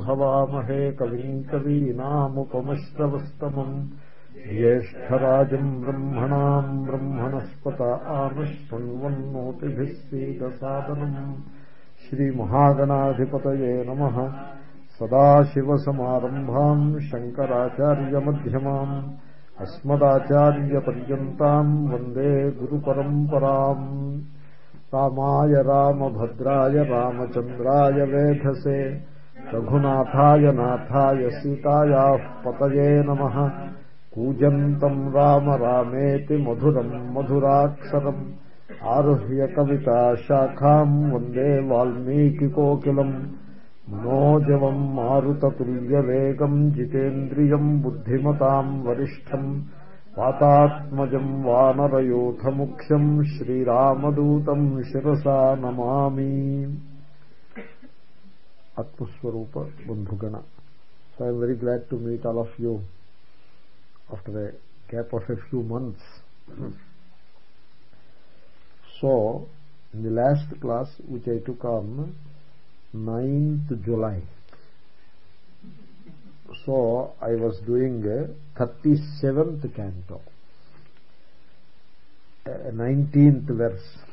भवामहे कविम् कवीनामुपमश्रवस्तमम्। ज्येष्ठराजम् ब्रह्मणाम् ब्रह्मणस्पत आनुशृण्वन्नोतिभिः सीदसादनम् श्रीमहागणाधिपतये नमः। सदाशिवसमारम्भाम् शङ्कराचार्यमध्यमाम् अस्मदाचार्यपर्यन्ताम् वन्दे गुरुपरम्पराम्। रामाय रामभद्राय रामचन्द्राय वेधसे रघुनाथाय नाथाय सीतायाः पतये नमः। कूजन्तम् राम रामेति मधुरम् मधुराक्षरम्। आरुह्य कविता शाखाम् वन्दे वाल्मीकिकोकिलम्। मनोजवम् मारुततुल्यवेगम् जितेन्द्रियम् बुद्धिमताम् वरिष्ठम्। वातात्मजम् वानरयूथमुख्यम् श्रीरामदूतम् शिरसा Namami Atmaswarupa Bandhugana. So I am very glad to meet all of you after a gap of a few months. so, in the last class which I took on 9th July, so I was doing 37th canto, 19th verse.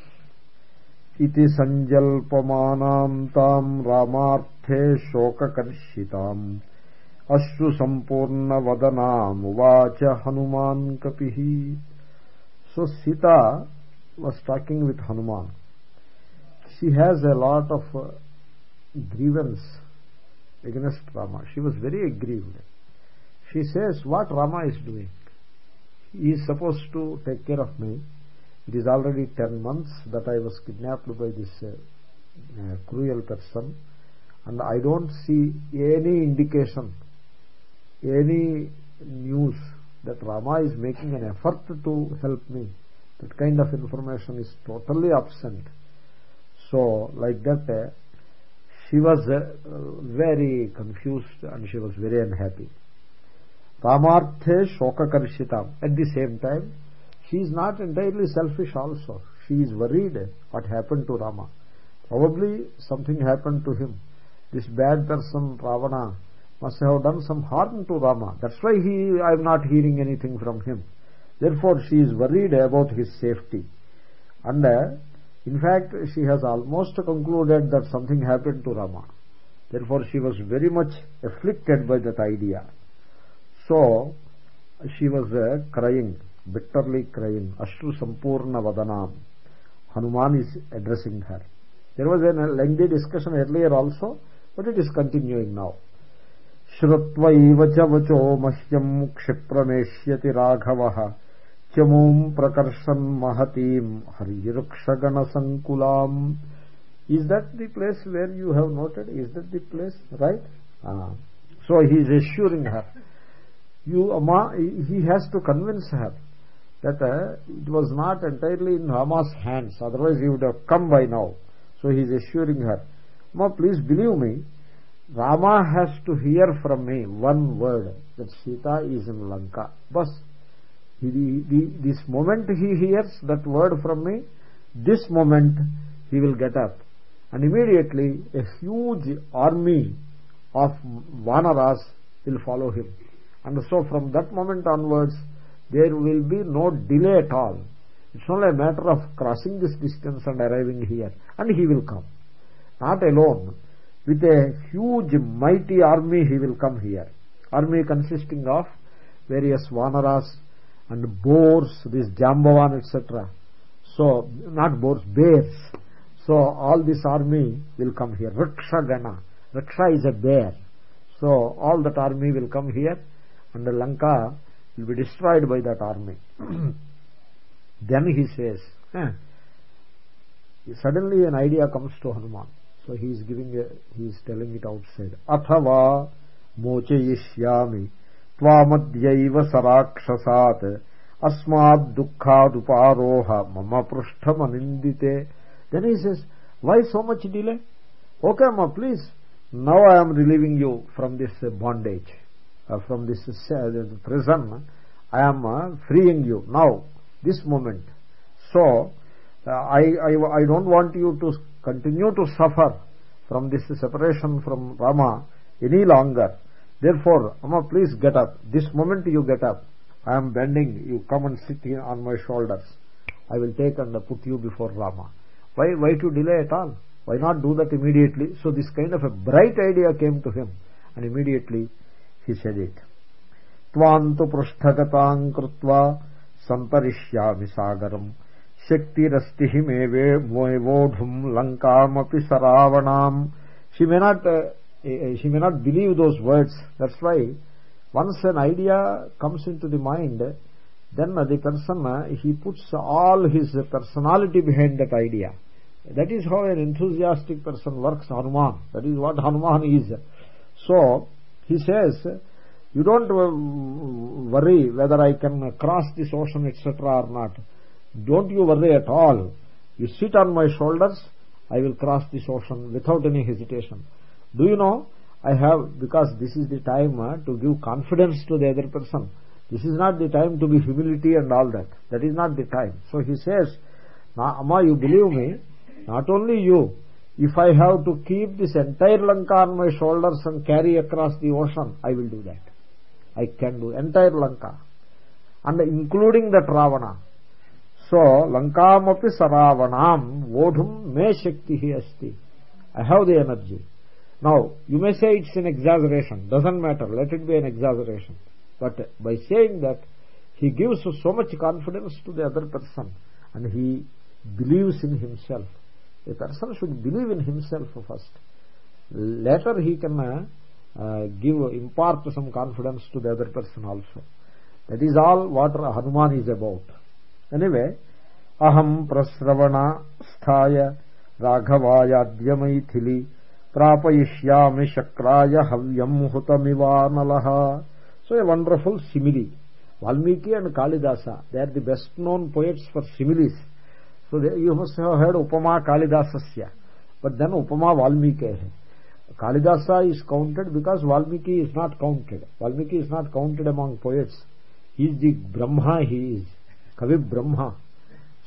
इति संजल्पमानाम् ताम् रामार्थे शोककर्षिताम्। अश्रुसम्पूर्णवदनामुवाच हनुमान् कपि। So Sita was talking with Hanuman she has a lot of grievances against Rama she was very aggrieved she says what Rama is doing he is supposed to take care of me it is already 10 months that I was kidnapped by this uh, uh, cruel person. And I don't see any indication any news that Rama is making an effort to help me. That kind of information is totally absent. So like that uh, she was uh, very confused and she was very unhappy. Ramarthe shokakarshitam at the same time she is not entirely selfish also. She is worried what happened to rama. Probably something happened to him. This bad person ravana must have done some harm to rama. That's why he i am not hearing anything from him. Therefore she is worried about his safety. And uh, in fact she has almost concluded that something happened to rama. Therefore she was very much afflicted by that idea. So she was uh, crying bitterly crying ashru sampurna vadanam hanuman is addressing her there was a lengthy discussion earlier also but it is continuing now श्रुत्वैव च वचो मह्यम् क्षिप्रमेष्यति राघवः चमूम् प्रकर्षन् महतीम् हरिवृक्षगणसङ्कुलाम् is that the place where you have noted is that the place right ah. so he is assuring her you he has to convince her that uh, it was not entirely in Rama's hands. Otherwise he would have come by now. So he is assuring her ma please believe me Rama has to hear from me one word that Sita is in Lanka. Bus he, this moment he hears that word from me this moment he will get up. And immediately a huge army of vanaras will follow him. And so from that moment onwards there will be no delay at all. It's only a matter of crossing this distance and arriving here. And he will come. Not alone. With a huge mighty army he will come here. Army consisting of various vanaras and boars this jambavan etc so not boars bears. So all this army will come here. Raksha gana raksha is a bear. So all that army will come here. And lanka will be destroyed by that army. Then he says suddenly an idea comes to hanuman. So he is giving a he is telling it outside. Athava mochayishyami sarakshasat asmad dukkhaduparoha mama prushthamanindite then he says why so much delay? Okay ma please now i am relieving you from this bondage from this uh, prison i am uh, freeing you. Now this moment. So I, I i don't want you to continue to suffer from this separation from rama any longer. Therefore amma please get up. This moment you get up. I am bending. You come and sit on my shoulders. I will take and put you before rama. Why why to delay at all? Why not do that immediately? So this kind of a bright idea came to him. And immediately said it tvantu prusthagatam krutva santarishyami sagaram shaktirasti me vodhum lankamapi saravanam she may not uh, she may not believe those words that's why once an idea comes into the mind then the person he puts all his personality behind that idea that is how an enthusiastic person works hanuman that is what hanuman is so he says you don't worry whether i can cross this ocean etc or not. Don't you worry at all. You sit on my shoulders i will cross this ocean without any hesitation. Do you know i have because this is the time uh, to give confidence to the other person. This is not the time to be humility and all that. That is not the time. So he says amma you believe me. Not only you if i have to keep this entire lanka on my shoulders and carry across the ocean i will do that. I can do entire lanka. And including that ravana. So lankamapi saravanam vodhum me shakti asti. I have the energy. Now you may say it's an exaggeration. Doesn't matter. Let it be an exaggeration. But by saying that he gives so much confidence to the other person. And he believes in himself a person should believe in himself first later he can uh, uh, give impart some confidence to the other person also that is all what hanuman is about anyway aham prasravana sthaya राघवायाद्य मैथिली प्रापयिष्यामि शक्राय हव्यम हुतमिवानलः so a wonderful simile valmiki and kalidasa they are the best known poets for similes so you must have heard upama kalidasasya. But then upama valmiki. Kalidasa is counted because valmiki is not counted. Valmiki is not counted among poets. He is the brahma he is. Kavi brahma.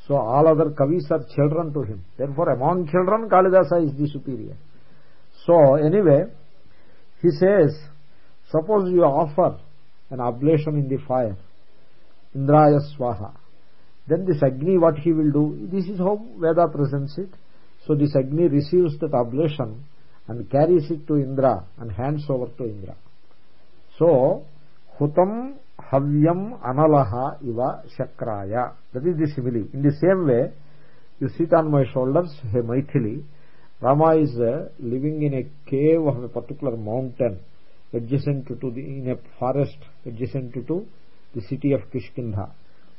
So all other kavis are children to him. Therefore among children kalidasa is the superior. So anyway he says suppose you offer an oblation in the fire. Indraya swaha then this agni what he will do this is how veda presents it. So this agni receives that oblation and carries it to indra and hands over to indra. So hutam havyam analaha iva shakraya. That is the simile. In the same way you sit on my shoulders hey maithili. Rama is uh, living in a cave of a particular mountain adjacent to, the in a forest adjacent to the city of kishkindha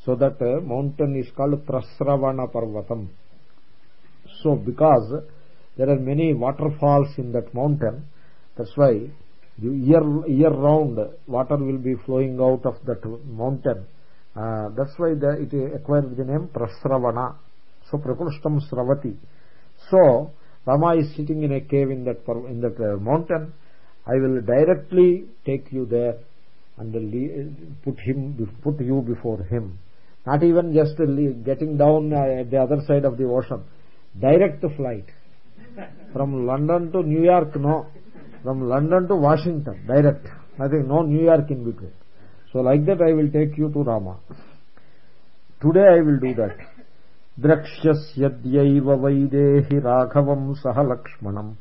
so that mountain is called prasravana parvatam. So because there are many waterfalls in that mountain that's why year year round water will be flowing out of that mountain. Uh, that's why it acquired the name prasravana. So prakushtam sravati. So rama is sitting in a cave in that in that uh, mountain. I will directly take you there and put him put you before him not even just getting down uh, at the other side of the ocean direct flight from london to new york no from london to washington direct nothing no new york in between so like that i will take you to rama today i will do that द्रक्ष्यस्यद्यैव वैदेहि राघवम् सह लक्ष्मणम्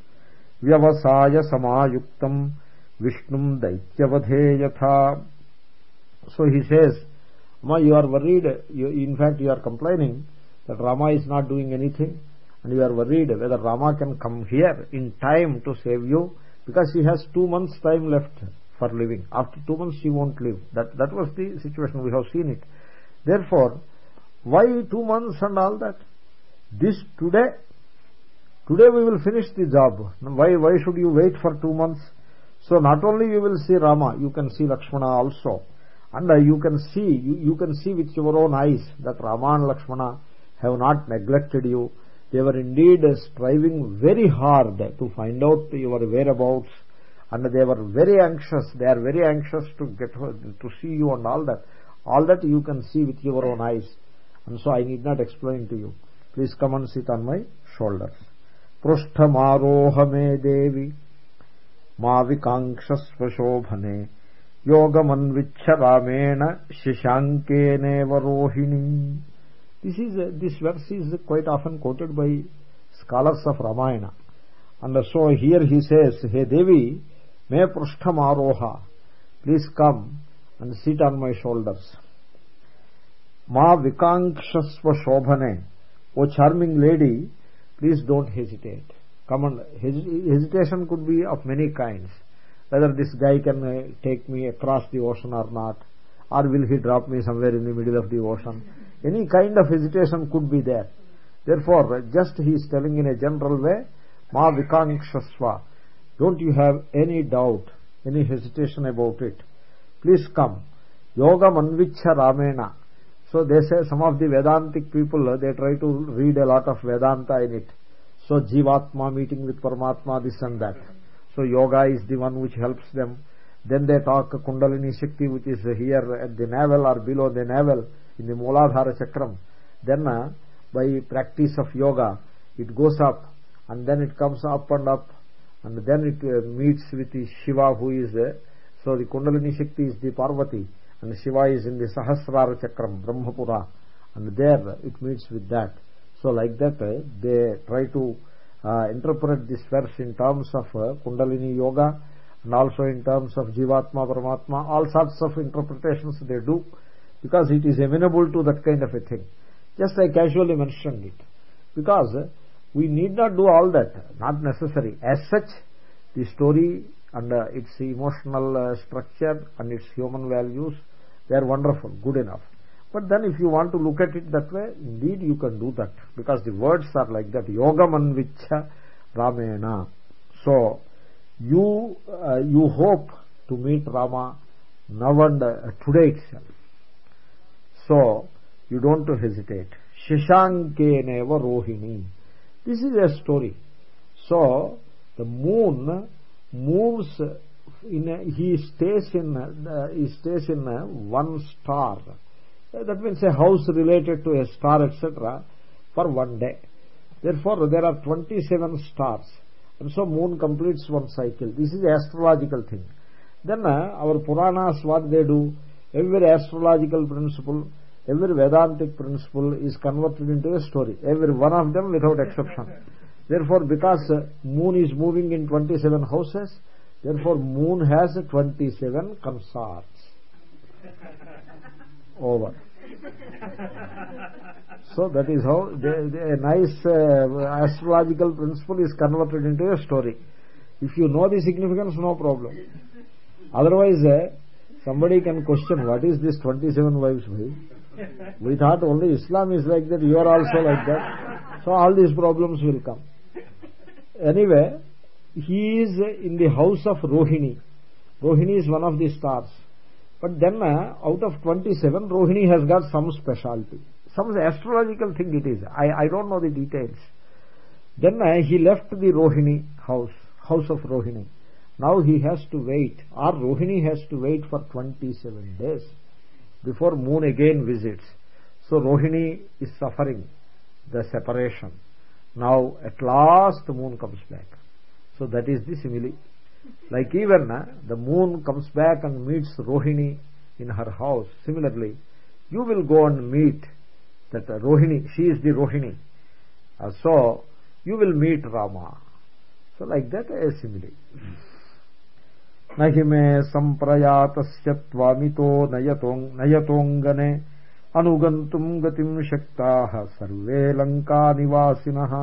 व्यवसाय समायुक्तम् विष्णुम् दैत्यवधे यथा so he says Ma, you are worried, you, in fact you are complaining that Rama is not doing anything and you are worried whether Rama can come here in time to save you because he has two months time left for living. After two months he won't live. That, that was the situation, we have seen it. Therefore, why two months and all that? This today, today we will finish the job. Why, why should you wait for two months? So not only you will see Rama, you can see Lakshmana also and uh, you can see you, you can see with your own eyes that rama and lakshmana have not neglected you. They were indeed uh, striving very hard to find out your whereabouts. And they were very anxious they are very anxious to get uh, to see you and all that. All that you can see with your own eyes. And so i need not explain to you. Please come and sit on my shoulders. पृष्ठमारोह devi देवी मा योगमन्विच्छ रामेण शशांकेनेव Rohini. This is this verse is quite often quoted by scholars of Ramayan and so here he says हे देवी मे पृष्ठम आरोह please come and sit on my shoulders मा विकांक्षस्व शोभने O charming lady please don't hesitate come and hesitation could be of many kinds whether this guy can uh, take me across the ocean or not or will he drop me somewhere in the middle of the ocean. Any kind of hesitation could be there. Therefore just he is telling in a general way ma vikankshasva don't you have any doubt any hesitation about it? Please come. Yoga manvichha ramena. So they say some of the vedantic people they try to read a lot of vedanta in it. So jivatma meeting with paramatma this and that so yoga is the one which helps them. Then they talk kundalini shakti which is here at the navel or below the navel in the mooladhara chakram. Then uh, by practice of yoga it goes up and then it comes up and up and then it uh, meets with the shiva who is uh, so the kundalini shakti is the parvati and shiva is in the sahasrara chakram brahmapura. And there it meets with that. So like that they try to uh, interpret this verse in terms of uh, kundalini yoga and also in terms of jivatma paramatma all sorts of interpretations they do because it is amenable to that kind of a thing. Just i casually mentioned it. Because we need not do all that not necessary. As such the story and uh, its emotional uh, structure and its human values they are wonderful good enough but then if you want to look at it that way indeed you can do that. Because the words are like that. Yogam anvichha ramena. So you uh, you hope to meet rama now and uh, today itself. So you don't to hesitate. Shashankeneva rohini. This is a story. So the moon moves in a, he stays in uh, he stays in uh, one star that means a house related to a star etc for one day. Therefore there are 27 stars. And so moon completes one cycle. This is astrological thing. Then uh, our puranas what they do? Every astrological principle every vedantic principle is converted into a story. Every one of them without exception. Therefore because uh, moon is moving in 27 houses therefore moon has 27 consorts over. So that is how a nice uh, astrological principle is converted into a story. If you know the significance no problem. Otherwise uh, somebody can question what is this 27 wives we thought only islam is like that you are also like that. So all these problems will come. Anyway he is in the house of rohini. Rohini is one of the stars but then uh, out of 27 rohini has got some specialty. Some astrological thing it is. I i don't know the details. Then uh, he left the rohini house house of rohini. Now he has to wait. Or rohini has to wait for 27 days before moon again visits. So rohini is suffering the separation. Now at last the moon comes back. So that is the simile like even uh, the moon comes back and meets rohini in her house similarly you will go and meet that uh, rohini she is the rohini uh, so you will meet rama so like that a simile नहि मे सम्प्रयातस्य त्वामितो नयतोङ्गने अनुगन्तुम् गतिम् शक्ताः सर्वे लङ्कानिवासिनः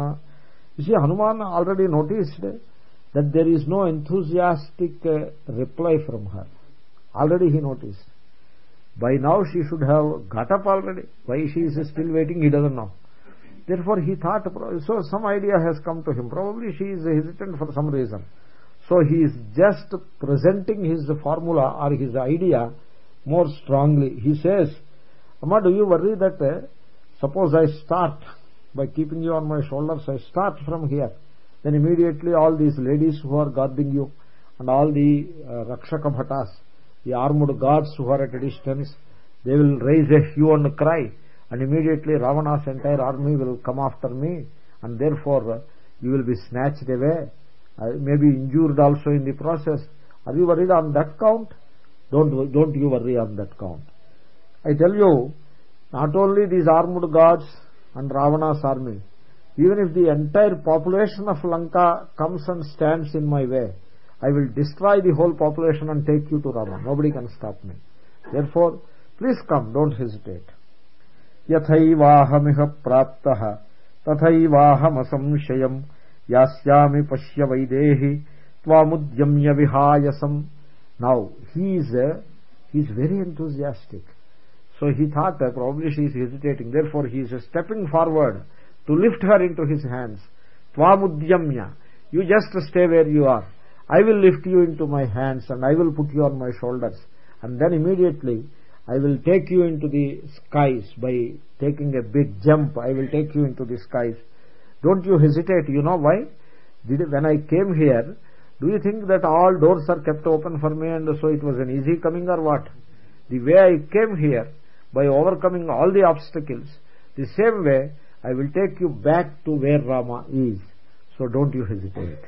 You see, Hanuman already noticed that there is no enthusiastic uh, reply from her. Already he noticed. By now she should have got up already. Why she is still waiting he doesn't know. Therefore he thought so some idea has come to him. Probably she is hesitant for some reason. So he is just presenting his formula or his idea more strongly. He says amma do you worry that uh, suppose i start by keeping you on my shoulders i start from here then immediately all these ladies who are guarding you and all the uh, rakshaka the armed guards who are at a distance they will raise a hue and cry. And immediately ravana's entire army will come after me. And therefore uh, you will be snatched away. Uh, maybe injured also in the process. Are you worried on that count? Don't don't you worry on that count. I tell you not only these armed guards and ravana's army even if the entire population of lanka comes and stands in my way i will destroy the whole population and take you to rama. Nobody can stop me. Therefore please come don't hesitate. Yathaivahamih praptah tathaivahamasamshayam yasyami pashya vaidehi tvamudyamya vihayasam now he is a, he is very enthusiastic. So he thought that probably she is hesitating. Therefore he is stepping forward to lift her into his hands. Tvamudyamya. You just stay where you are. I will lift you into my hands and i will put you on my shoulders. And then immediately i will take you into the skies by taking a big jump. I will take you into the skies. Don't you hesitate. You know why? Did, when i came here do you think that all doors are kept open for me and so it was an easy coming or what? The way i came here by overcoming all the obstacles the same way i will take you back to where rama is. So don't you hesitate.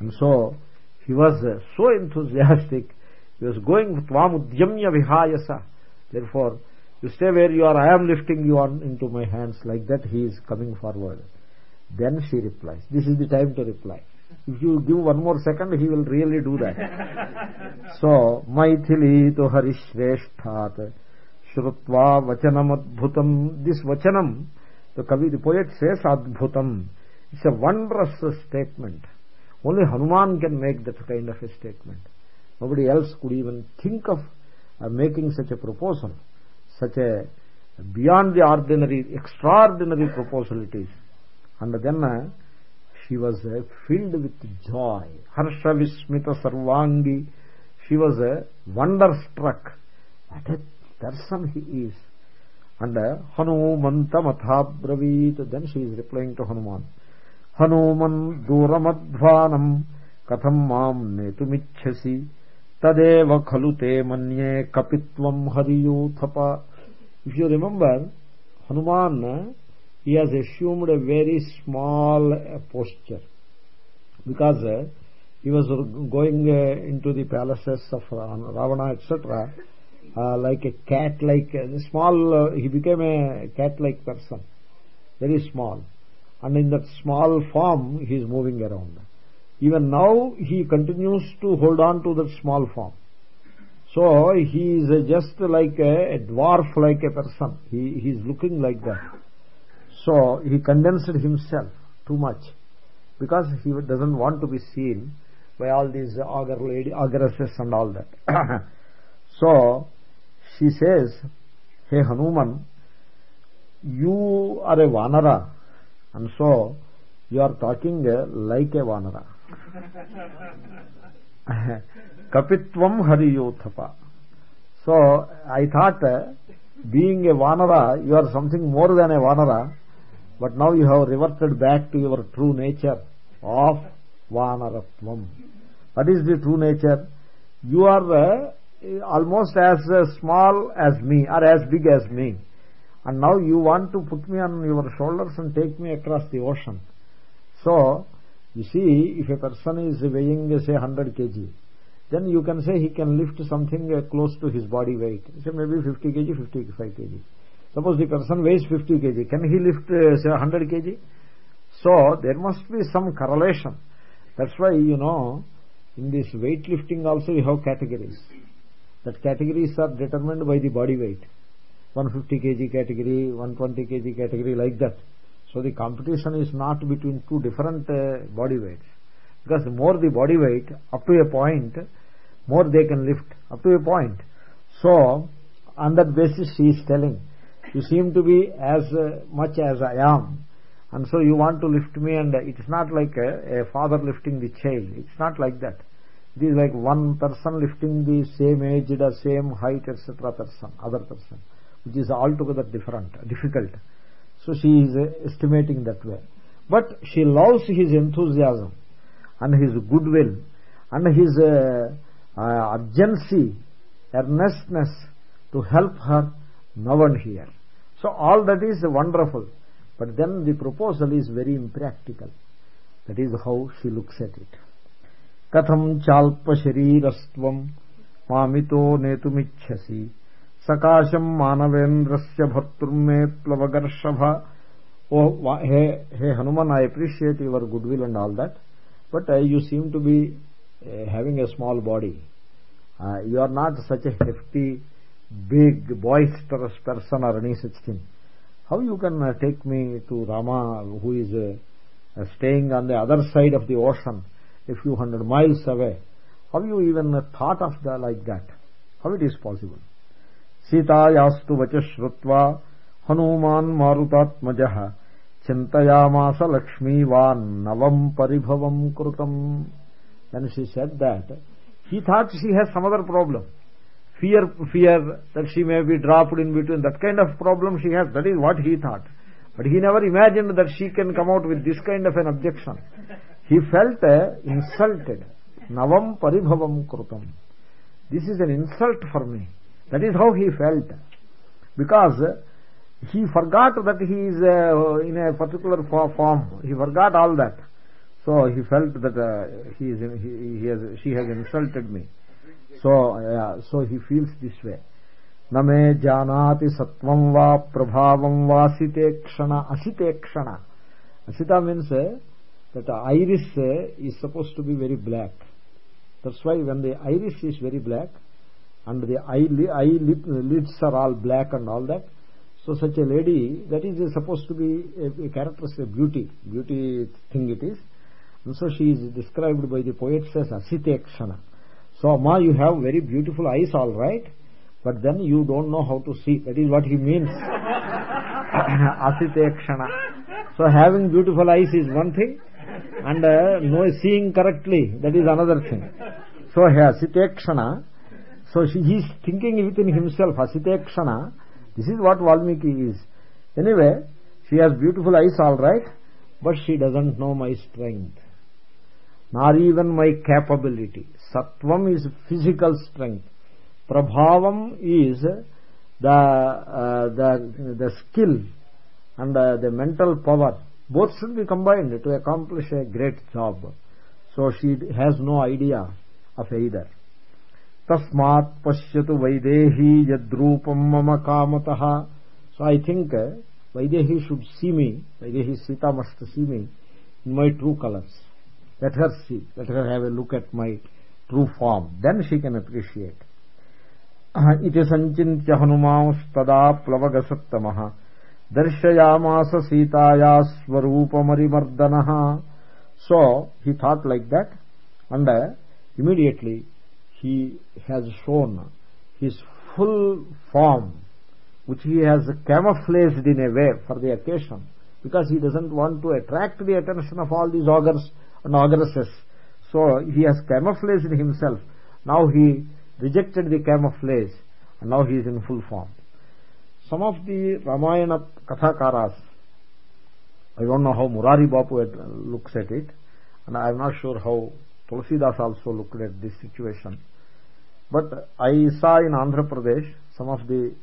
And so he was uh, so enthusiastic. He was going tvamudyamya vihayasa. Therefore you stay where you are. I am lifting you on into my hands. Like that he is coming forward. Then she replies. This is the time to reply. If you give one more second he will really do that. So maithili to harishreshthat shrutva vachanam adbhutam. This vachanam the kavi the poet says adbhutam. It's a wondrous statement. Only hanuman can make that kind of a statement. Nobody else could even think of uh, making such a proposal. Such a beyond the ordinary extraordinary proposal it is. And then uh, she was uh, filled with joy. Harsha vismita sarvangi. She was uh, wonderstruck. What a person he is and uh, hanumantamathabravit then she is replying to hanuman. Hanuman duramadvanam katham mam netumichhasi tadeva khalu te manye kapitvam hariyuthapa if you remember hanuman uh, he has assumed a very small uh, posture. Because uh, he was going uh, into the palaces of ravana etc Uh, like a cat like small uh, he became a cat like person. Very small. And in that small form he is moving around. Even now he continues to hold on to that small form. So he is just like a, dwarf like a person. He, he is looking like that. So he condensed himself too much. Because he doesn't want to be seen by all these augur lady and all that. So she says hey hanuman you are a vanara and so you are talking like a vanara. Kapitvam hariyothapa so i thought being a vanara you are something more than a vanara but now you have reverted back to your true nature of vanaratvam what is the true nature. You are uh, almost as uh, small as me or as big as me. And now you want to put me on your shoulders and take me across the ocean. So you see if a person is weighing say 100 kg then you can say he can lift something uh, close to his body weight. Say maybe 50 kg 55 kg. Suppose the person weighs 50 kg can he lift uh, say 100 kg? So there must be some correlation. That's why you know in this weightlifting also you have categories that categories are determined by the body weight. 150 kg category 120 kg category like that. So the competition is not between two different uh, body weights. Because more the body weight up to a point more they can lift up to a point. So on that basis she is telling you seem to be as uh, much as I am and so you want to lift me and it is not like a, a father lifting the child. It's not like that it is like one person lifting the same age or same height etc person other person which is altogether different difficult. So she is uh, estimating that way. But she loves his enthusiasm and his goodwill and his uh, uh, urgency earnestness to help her now and here. So all that is wonderful. But then the proposal is very impractical. That is how she looks at it कथम चाशरीरस्व मामितो सकाशम सकाशं मानवेन्द्रस्य भर्तृमे प्लवगर्षभ ओ हे हे Hanuman I appreciate your good will and all that but you seem to be having a small body you are not such a hefty big boisterous person or any such thing how you can take me to Rama who is staying on the other side of the ocean a few hundred miles away. How you even thought of the like that? How it is possible? सीतायास्तु वच श्रुत्वा Hanuman lakshmi van navam परिभवम् कृतम् then she said that he thought she has some other problem. Fear fear that she may be dropped in between. That kind of problem she has that is what he thought. But he never imagined that she can come out with this kind of an objection. He felt uh, insulted navam paribhavam krutam this is an insult for me that is how he felt because he forgot that he is uh, in a particular form he forgot all that so he felt that uh, he is he, he has she has insulted me so uh, so he feels this way name janati satvam va prabhavam va sitekshana asitekshana asita means uh, that the iris uh, is supposed to be very black. That's why when the iris is very black and the eye, eye lip, lids are all black and all that so such a lady that is supposed to be a, a characteristic beauty beauty thing it is. And so she is described by the poets as asitekshana so ma you have very beautiful eyes all right but then you don't know how to see. That is what he means. Asitekshana so having beautiful eyes is one thing and uh, no seeing correctly that is another thing so here asitekshana so she, he is thinking within himself, Asitekshana, this is what Valmiki is. Anyway, she has beautiful eyes all right, but she doesn't know my strength. Nor even my capability. Sattvam is physical strength. Prabhavam is the, uh, the, the skill and uh, the mental power both should be combined to accomplish a great job. So she has no idea of either. Tasmat pashyatu vaidehi yadrupam mama kamatah so i think uh, vaidehi should see me. Vaidehi sita must see me in my true colors. Let her see. Let her have a look at my true form. Then she can appreciate. इति सञ्चिन्त्य हनुमांस्तदा प्लवगसत्तमः darshayamasa sitaya swarupamarivardana so he thought like that and uh, immediately he has shown his full form which he has camouflaged in a way for the occasion because he doesn't want to attract the attention of all these augurs and augresses. So he has camouflaged himself. Now he rejected the camouflage and now he is in full form some of the ramayana kathakaras. I don't know how murari bapu looks at it and i am not sure how tulsidas also looked at this situation. But I saw in Andhra Pradesh some of the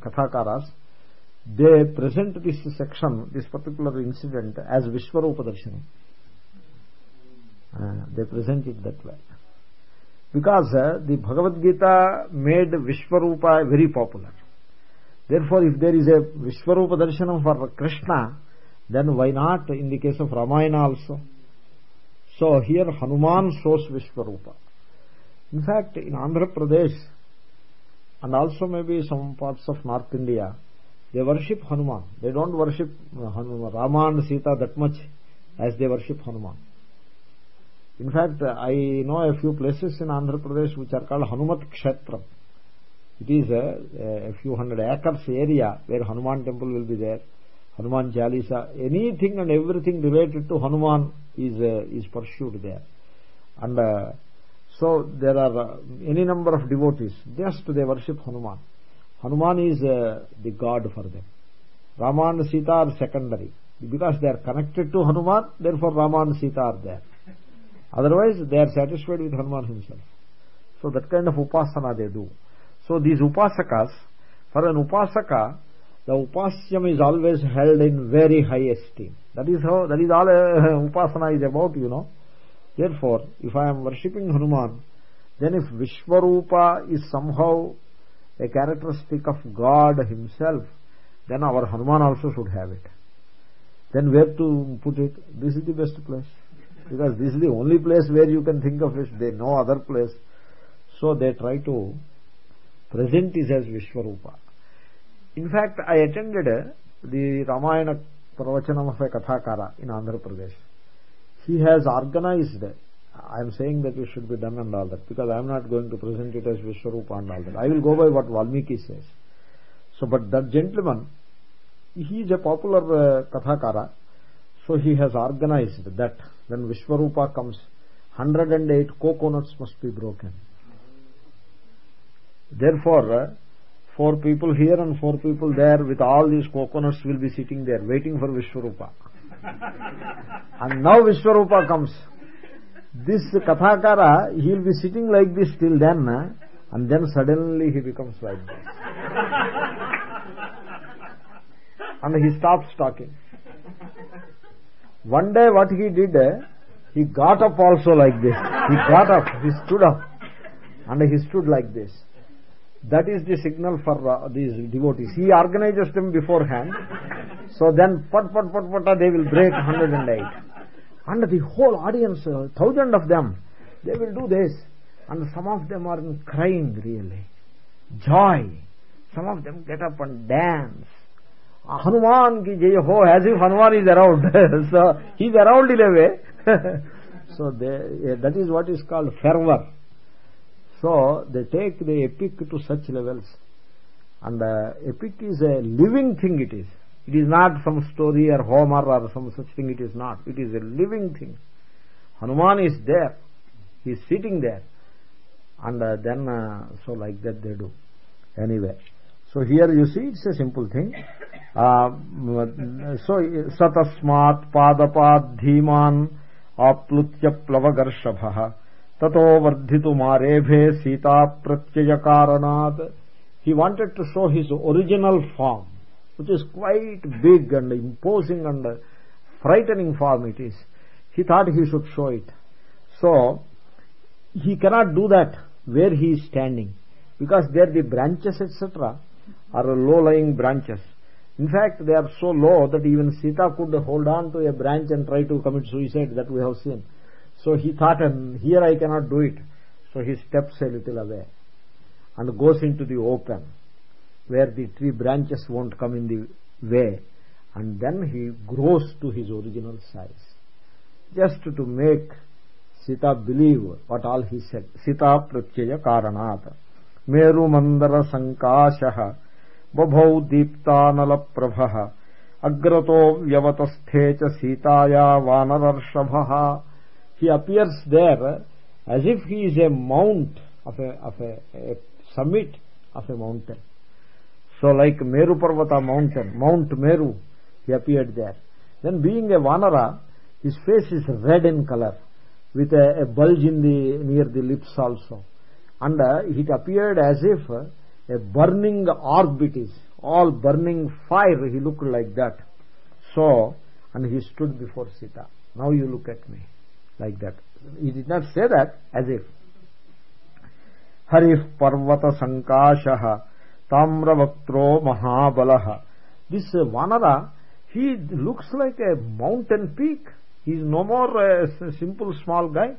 Kathakaras. They present this section this particular incident as Vishwarupa Darshanam uh, they present it that way. Because uh, the Bhagavad Gita made Vishwarupa very popular therefore if there is a Vishwarupa Darshanam for Krishna then why not in the case of Ramayana also? So here Hanuman shows Vishwarupa. In fact in andhra pradesh and also maybe some parts of north india they worship hanuman. They don't worship hanuman rama and sita that much as they worship hanuman. In fact i know a few places in andhra pradesh which are called hanumat kshetram it is a, a few hundred acres area where hanuman temple will be there. Hanuman chalisa anything and everything related to hanuman is uh, is pursued there. And uh, so there are uh, any number of devotees just they worship hanuman. Hanuman is uh, the god for them. Rama and sita are secondary. Because they are connected to hanuman therefore rama and sita are there. Otherwise they are satisfied with hanuman himself. So that kind of upasana they do so these upasakas for an upasaka the upasyam is always held in very high esteem. That is how that is all uh, upasana is about you know. Therefore if i am worshipping hanuman then if vishwarupa is somehow a characteristic of god himself then our hanuman also should have it. Then where to put it? This is the best place. Because this is the only place where you can think of it. There no other place. So they try to present it as vishwarupa. In fact i attended the ramayana pravachanam kathakara in andhra pradesh. He has organized i am saying that it should be done and all that because i am not going to present it as vishwarupa and all that. I will go by what valmiki says. So but that gentleman he is a popular uh, kathakara. So he has organized that. When vishwarupa comes. 108 coconuts must be broken therefore uh, four people here and four people there with all these coconuts will be sitting there waiting for vishwarupa. And now vishwarupa comes. This kathakara he will be sitting like this till then and then suddenly he becomes like this. And he stops talking. One day what he did he got up also like this. He got up he stood up and he stood like this that is the signal for uh, these devotees. He organizes them beforehand. So then pat pat pat pat they will break 108 and the whole audience uh, thousand of them they will do this. And some of them are crying really. Joy. Some of them get up and dance. Hanuman ki jay ho as if hanuman is around. So he is around in a way. So they, that is what is called fervor so they take the epic to such levels and uh, epic is a living thing it is it is not some story or homer or some such thing it is not it is a living thing hanuman is there he is sitting there and uh, then uh, so like that they do anyway so here you see it's a simple thing uh, so satasmat padapad dhiman aplutya plavagarshapha vardhitu marebhe sita karanat he wanted to show his original form which is quite big and imposing and frightening form it is. He thought he should show it. So he cannot do that where he is standing because there the branches etc are low lying branches. In fact they are so low that even sita could hold on to a branch and try to commit suicide that we have seen so he thought and here i cannot do it so he steps a little away and goes into the open where the tree branches won't come in the way and then he grows to his original size just to make sita believe what all he said sita pratyaya karanat meru mandara sankashah बभौ दीप्तानलप्रभः अग्रतो व्यवतस्थे च सीताया वानरर्षभः he appears there as if he is a mount of a, of a, a summit of a mountain. So like meru parvata mountain mount meru he appeared there. Then being a vanara his face is red in color with a, a bulge in the near the lips also. And uh, it appeared as if a burning orb it is all burning fire he looked like that. So and he stood before sita. Now you look at me like that. He did not say that as if. Harif parvata sankashah tamravaktro mahabalah this vanara he looks like a mountain peak. He is no more a simple small guy.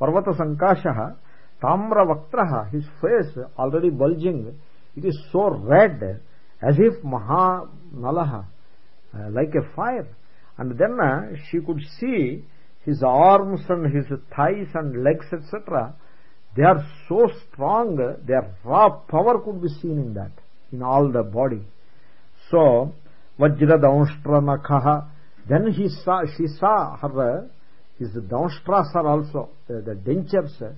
Parvata sankashah tamravaktraha his face already bulging. It is so red as if maha nalaha uh, like a fire. And then uh, she could see his arms and his thighs and legs etc they are so strong their raw power could be seen in that in all the body. So vajra daunshtra then he saw she saw her his downstras are also the, the dentures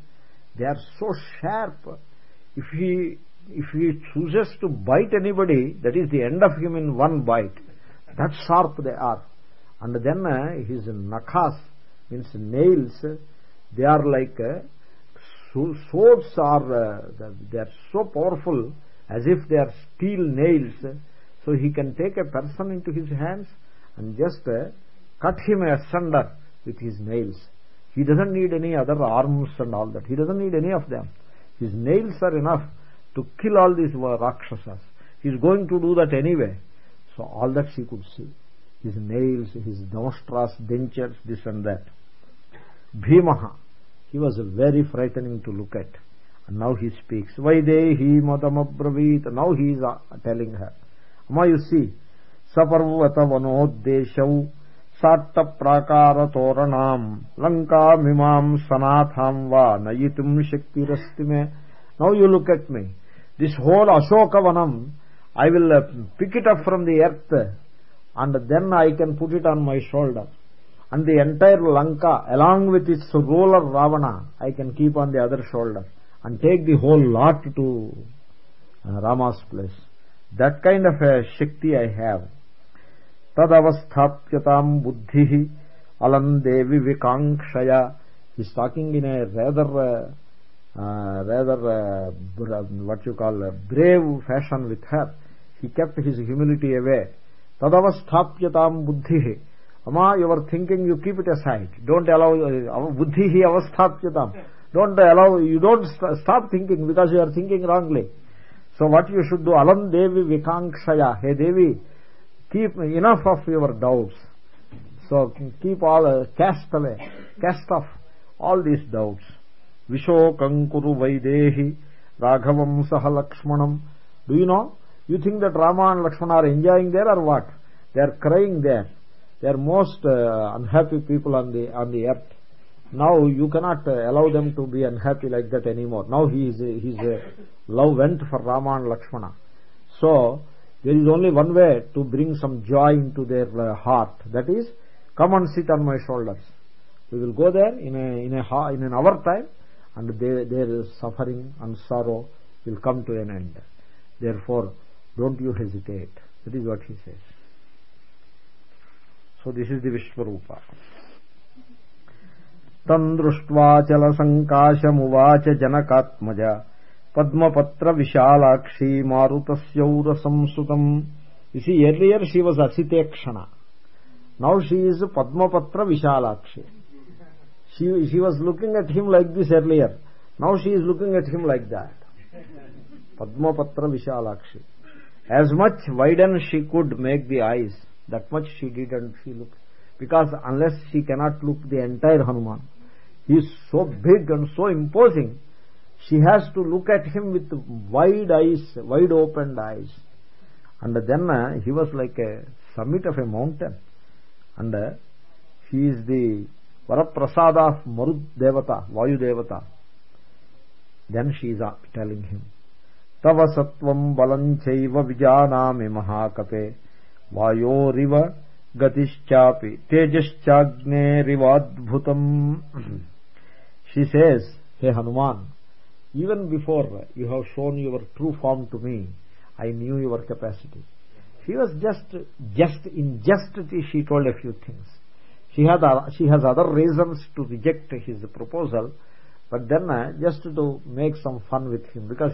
they are so sharp. If he if he chooses to bite anybody that is the end of him in one bite. That sharp they are. And then his nakhas means nails they are like uh, swords are uh, they are so powerful as if they are steel nails. So he can take a person into his hands and just uh, cut him asunder with his nails. He doesn't need any other arms and all that. He doesn't need any of them. His nails are enough to kill all these rakshasas. He is going to do that anyway. So all that she could see his nails his nostrils dentures this and that Bhimaha. He was very frightening to look at. And now he speaks. Vaidehi matamabravit. Now he is uh, telling her. Amma, you see, సపర్వతవనోద్దేశౌ సాట్టప్రాకారతోరణాం లంకామిమాం సనాథాం వా నయితుం శక్తిరస్తి మే now you look at me this whole అశోకవనం I will pick it up from the earth and then I can put it on my shoulder and the entire lanka along with its ruler ravana i can keep on the other shoulder and take the whole lot to uh, rama's place. That kind of a shakti i have. Tadavasthapyatam buddhi alam devi vikangshaya he's talking in a rather uh, uh, rather uh, what you call a brave fashion with her. He kept his humility away. Tadavasthapyatam buddhi ama you are thinking you keep it aside. Don't allow uh, buddhi hi avasthapyatam don't allow you don't stop thinking because you are thinking wrongly. So what you should do alam devi vikangshaya hey devi keep enough of your doubts. So keep all uh, cast away cast off all these doubts. Vishokam kuru vaidehi raghavam sah lakshmanam. Do you know? You think that rama and lakshmana are enjoying there or what? They are crying there they are most uh, unhappy people on the on the earth. Now you cannot uh, allow them to be unhappy like that anymore. Now he is his love went for rama and lakshmana. So there is only one way to bring some joy into their uh, heart. That is come and sit on my shoulders. We will go there in a in a in an hour time and they, their suffering and sorrow will come to an end. Therefore don't you hesitate. That is what he says so this is the vishwarupa तन्दृष्ट्वाचलसङ्काशमुवाच जनकात्मज पद्मपत्रविशालाक्षी मारुतस्यौरसंसुतम् earlier she was Asitekshana. Now she is Padmapatra Vishalakshi. She, she was looking at him like this earlier. Now she is looking at him like that. Padmapatra Vishalakshi. As much widen she could make the eyes, that much she did and she looked. Because unless she cannot look the entire Hanuman, he is so big and so imposing she has to look at him with wide eyes wide opened eyes. And then uh, he was like a summit of a mountain. And uh, he is the varaprasada of marud devata vayu devata then she is uh, telling him tava satvam balam chaiva mahakape gatischapi tejaschagне rivadbhutam she says hey hanuman even before you have shown your true form to me i knew your capacity. She was just just in justity she told a few things. She had she has other reasons to reject his proposal but then uh, just to make some fun with him because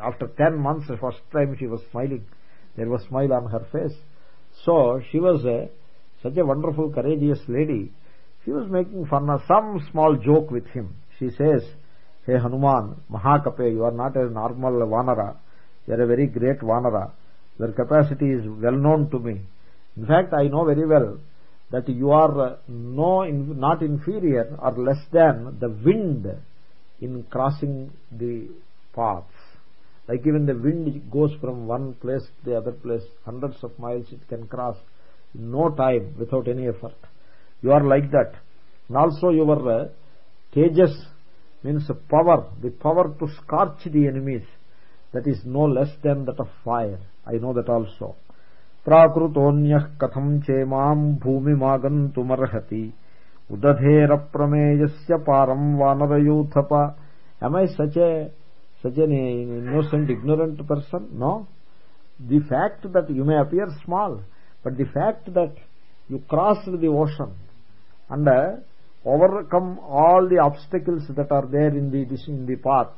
after 10 months the first time she was smiling there was smile on her face so she was a, such a wonderful courageous lady. She was making fun of some small joke with him. She says hey hanuman mahakape you are not a normal vanara. You are a very great vanara. Your capacity is well known to me. In fact i know very well that you are uh, no not inferior or less than the wind in crossing the paths like even the wind goes from one place to the other place hundreds of miles it can cross in no time without any effort you are like that and also your uh, tejas means power the power to scorch the enemies that is no less than that of fire i know that also prakritonyah katham chemam bhumimagantumarhati udadhera prameyasya param vanarayuthapa am i such a such an innocent ignorant person no. The fact that you may appear small but the fact that you crossed the ocean and uh, overcome all the obstacles that are there in the in the path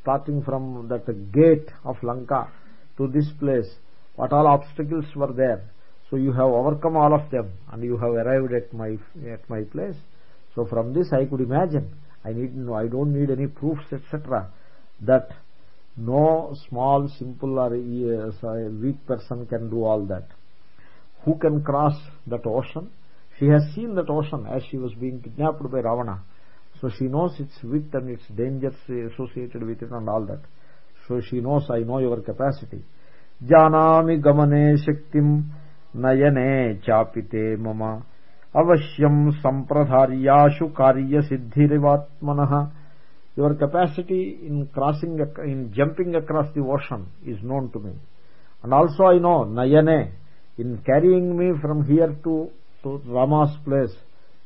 starting from that gate of lanka to this place what all obstacles were there. So you have overcome all of them and you have arrived at my at my place. So from this i could imagine i need no i don't need any proofs etc that no small simple or uh, weak person can do all that. Who can cross that ocean? She has seen that ocean as she was being kidnapped by ravana. So she knows its width and its dangers associated with it and all that. So she knows i know your capacity. Janami gamane shaktim nayane chapite mama. Avasyam sampradharyashu karya siddhirivatmanah your capacity in crossing in jumping across the ocean is known to me. And also i know nayane in carrying me from here to to rama's place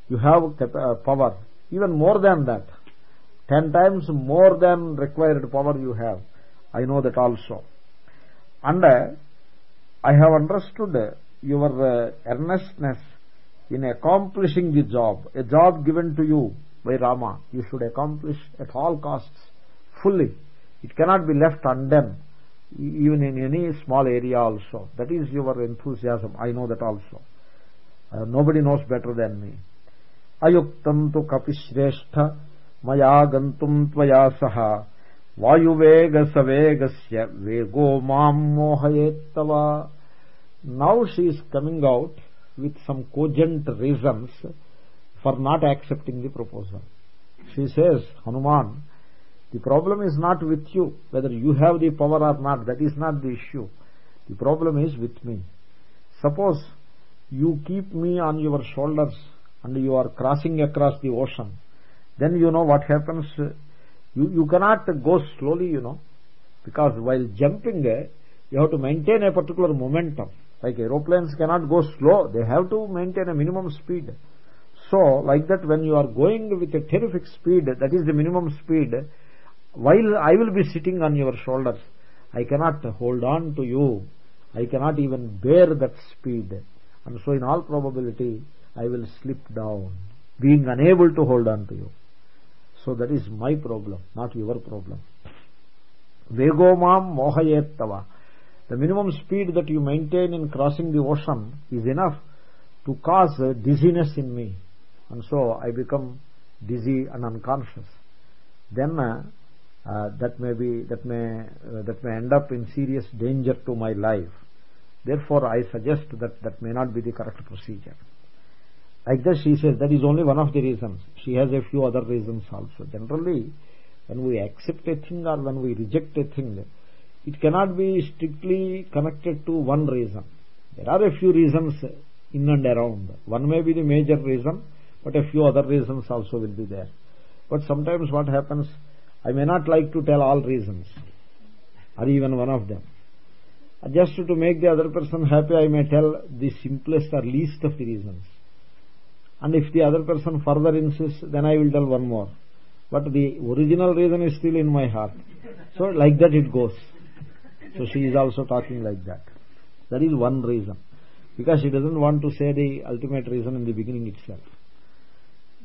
you have uh, power. Even more than that ten times more than required power you have. I know that also. And uh, i have understood your uh, earnestness in accomplishing the job a job given to you by Rama you should accomplish at all costs fully. It cannot be left undone even in any small area also. That is your enthusiasm I know that also. Uh, nobody knows better than me. Ayuktam tu kapishrestha maya gantum tvaya saha vayuvegasavegasya vego mam mohayetava. now she is coming out with some cogent reasons for not accepting the proposal. She says hanuman the problem is not with you whether you have the power or not. That is not the issue. The problem is with me. Suppose you keep me on your shoulders and you are crossing across the ocean. Then you know what happens. You you cannot go slowly you know because while jumping eh, you have to maintain a particular momentum. Like aeroplanes cannot go slow. They have to maintain a minimum speed so like that when you are going with a terrific speed that is the minimum speed while i will be sitting on your shoulders i cannot hold on to you i cannot even bear that speed and so in all probability I will slip down, being unable to hold on to you. So that is my problem, not your problem. Vegomam mohayettava. The minimum speed that you maintain in crossing the ocean is enough to cause dizziness in me. And so I become dizzy and unconscious. Then uh, uh, that may be that may uh, that may end up in serious danger to my life. Therefore, I suggest that that may not be the correct procedure. Like that she says that is only one of the reasons. She has a few other reasons also. Generally when we accept a thing or when we reject a thing it cannot be strictly connected to one reason. There are a few reasons in and around. One may be the major reason but a few other reasons also will be there. But sometimes what happens i may not like to tell all reasons or even one of them. Just to make the other person happy i may tell the simplest or least of the reasons. And if the other person further insists then i will tell one more. But the original reason is still in my heart. So like that it goes. So she is also talking like that. That is one reason. Because she doesn't want to say the ultimate reason in the beginning itself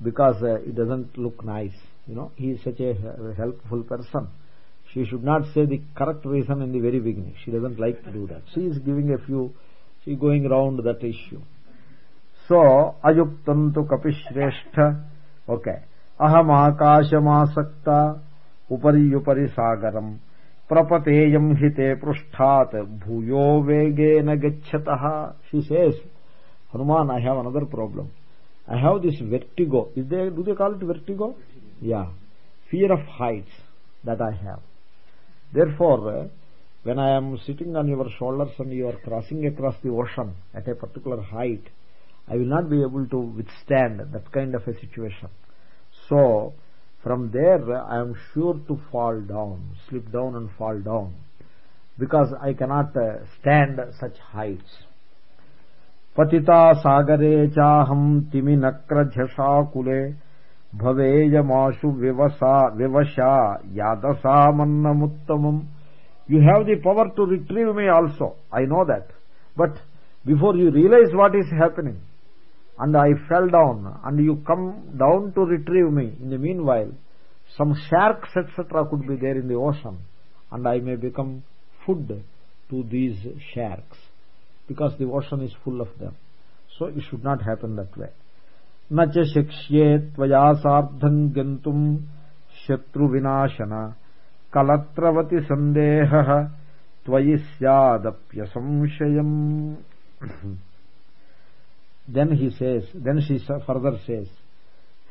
because uh, it doesn't look nice you know. He is such a uh, helpful person. She should not say the correct reason in the very beginning. She doesn't like to do that. She is giving a few she is going around that issue. So ayuktam tu kapishreshtha. Okay. Aham aakasamasakta upariyupari sagaram. प्रपतेयम हिते पृष्ठात भूयो वेगेन गच्छतः She says, Hanuman I have another problem." I have this vertigo. Is there, do they call it vertigo? Yeah. Fear of heights that I have. Therefore, when I am sitting on your shoulders and you are crossing across the ocean at a particular height, I will not be able to withstand that kind of a situation. So, from there, I am sure to fall down, slip down and fall down, because I cannot uh, stand such heights. पतिता सागरे चाहम तिमिनक्र झषाकुले भवेयमाशु Vivasvan विवशा यादसा mannamuttamam you have the power to retrieve me also i know that but before you realize what is happening and I fell down and you come down to retrieve me in the meanwhile some sharks etc could be there in the ocean and I may become food to these sharks because the ocean is full of them so it should not happen that way न च शक्ष्ये त्वया सार्धम् गन्तुम् शत्रुविनाशन कलत्रवति सन्देहः त्वयि स्यादप्यसंशयम् then he says then she further says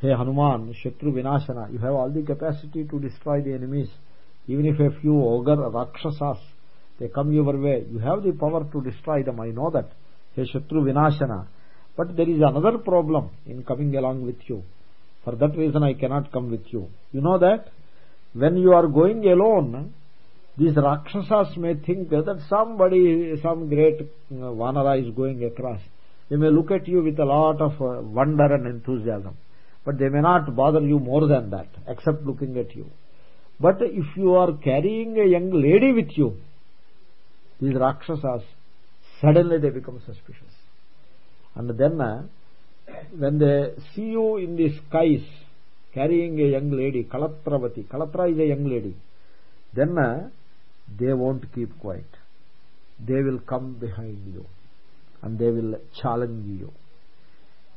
hey hanuman shatru vinashana you have all the capacity to destroy the enemies even if a few ogre rakshasas they come your way. You have the power to destroy them. I know that. Hey shatru vinashana. But there is another problem in coming along with you. For that reason i cannot come with you. You know that? When you are going alone these rakshasas may think that somebody some great uh, vanara is going across. They may look at you with a lot of uh, wonder and enthusiasm. But they may not bother you more than that except looking at you. But if you are carrying a young lady with you these rakshasas suddenly they become suspicious and then uh, when they see you in the skies carrying a young lady kalatravati kalatra is a young lady then uh, they won't keep quiet they will come behind you and they will challenge you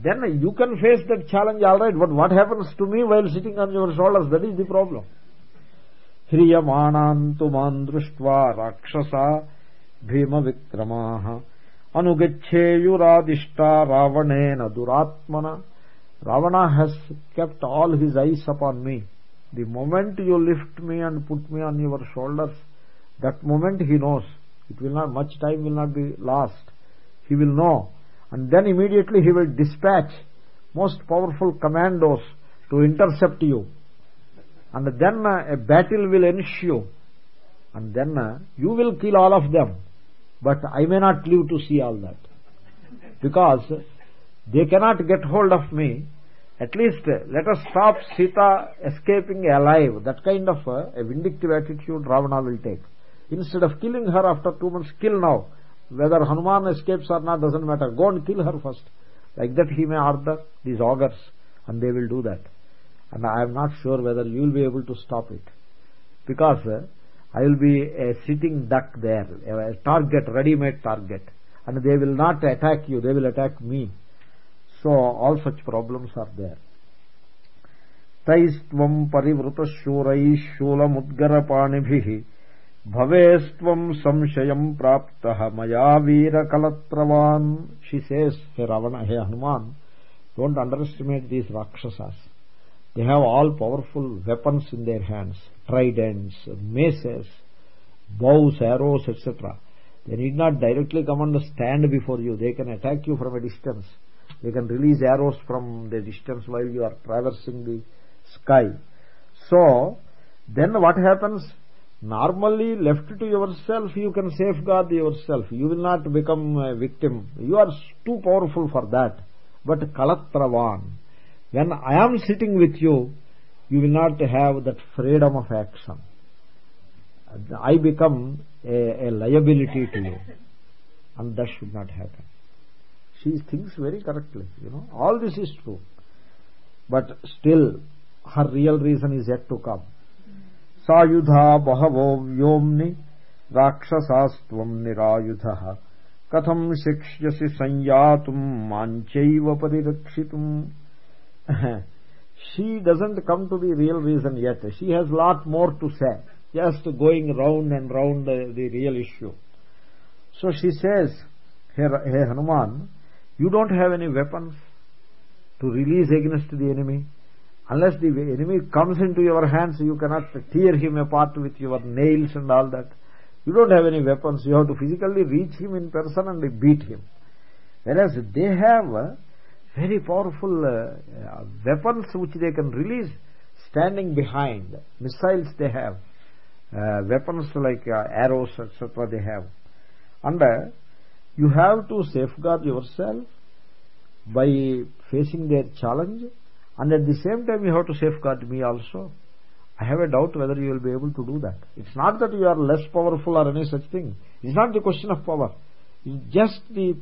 then you can face that challenge all right but what happens to me while sitting on your shoulders that is the problem ह्रियमाणान्तु माम् दृष्ट्वा राक्षसा भीमविक्रमाः अनुगच्छेयुरादिष्टा रावणेन दुरात्मना ravana has kept all his eyes upon me the moment you lift me and put me on your shoulders that moment he knows it will not much time will not be lost he will know and then immediately he will dispatch most powerful commandos to intercept you and then uh, a battle will ensue and then uh, you will kill all of them but i may not live to see all that. Because they cannot get hold of me. At least let us stop sita escaping alive. That kind of a vindictive attitude ravana will take. Instead of killing her after two months kill now. Whether hanuman escapes or not doesn't matter. Go and kill her first. Like that he may order these augurs and they will do that. And i am not sure whether you will be able to stop it. Because i will be a sitting duck there a target ready made target and they will not attack you they will attack me so all such problems are there तैस्त्वं परिवृतशूरैः शूलमुद्गरपाणिभिः भवेस्त्वं संशयं प्राप्तः मया वीरकलत्रवान् she says hey ravana hey hanuman don't underestimate these rakshasas they have all powerful weapons in their hands tridents maces bows arrows etc they need not directly come and stand before you. They can attack you from a distance. They can release arrows from the distance while you are traversing the sky. So then what happens? Normally left to yourself you can safeguard yourself. You will not become a victim. You are too powerful for that. But kalatravan when i am sitting with you you will not have that freedom of action. I become a, a liability to you. And that should not happen. She thinks very correctly you know. All this is true. But still her real reason is yet to come. Sayudha bahavo vyomni rakshasastvam nirayudhah కథం శిక్ష్యసి సంయాతుం మాంచైవ పరిరక్షితుం she doesn't come to the real reason yet. She has lot more to say. Just going round and round the, the real issue. So she says hey, hey hanuman you don't have any weapons to release against the enemy. Unless the enemy comes into your hands you cannot tear him apart with your nails and all that. You don't have any weapons. You have to physically reach him in person and beat him. Whereas they have very powerful uh, uh, weapons which they can release standing behind. Missiles they have uh, weapons like uh, arrows etc they have. And uh, you have to safeguard yourself by facing their challenge. And at the same time you have to safeguard me also. I have a doubt whether you will be able to do that. It's not that you are less powerful or any such thing. It's not the question of power just the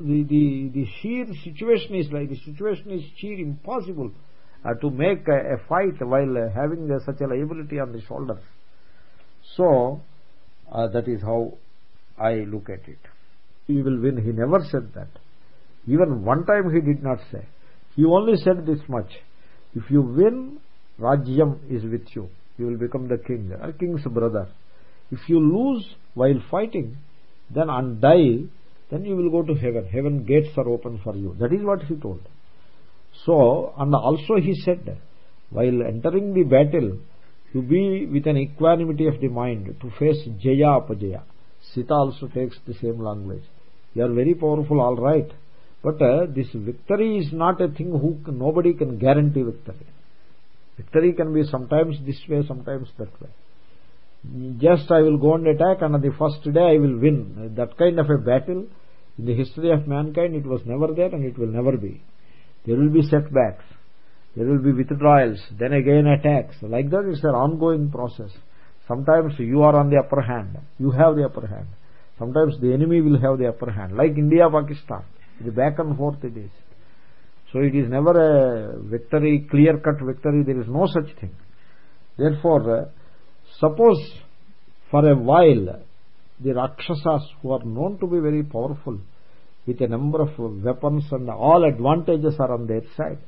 the the, the sheer situation is like the situation is sheer impossible uh, to make a, a fight while uh, having uh, such a liability on the shoulders. So uh, that is how i look at it. He will win. He never said that. Even one time he did not say. He only said this much. If you win rajyam is with you. You will become the king a king's brother. If you lose while fighting then and die then you will go to heaven. Heaven gates are open for you. That is what he told. So and also he said while entering the battle to be with an equanimity of the mind to face jaya apajaya. Sita also takes the same language. You are very powerful all right but uh, this victory is not a thing who nobody can guarantee victory. Victory can be sometimes this way sometimes that way just i will go and attack and on the first day i will win. That kind of a battle in the history of mankind it was never there and it will never be. There will be setbacks. There will be withdrawals then again attacks. Like that it's an ongoing process. Sometimes you are on the upper hand. You have the upper hand. Sometimes the enemy will have the upper hand. Like india pakistan. The back and forth it is. So it is never a victory clear cut victory. There is no such thing. Therefore suppose for a while the rakshasas who are known to be very powerful with a number of weapons and all advantages are on their side.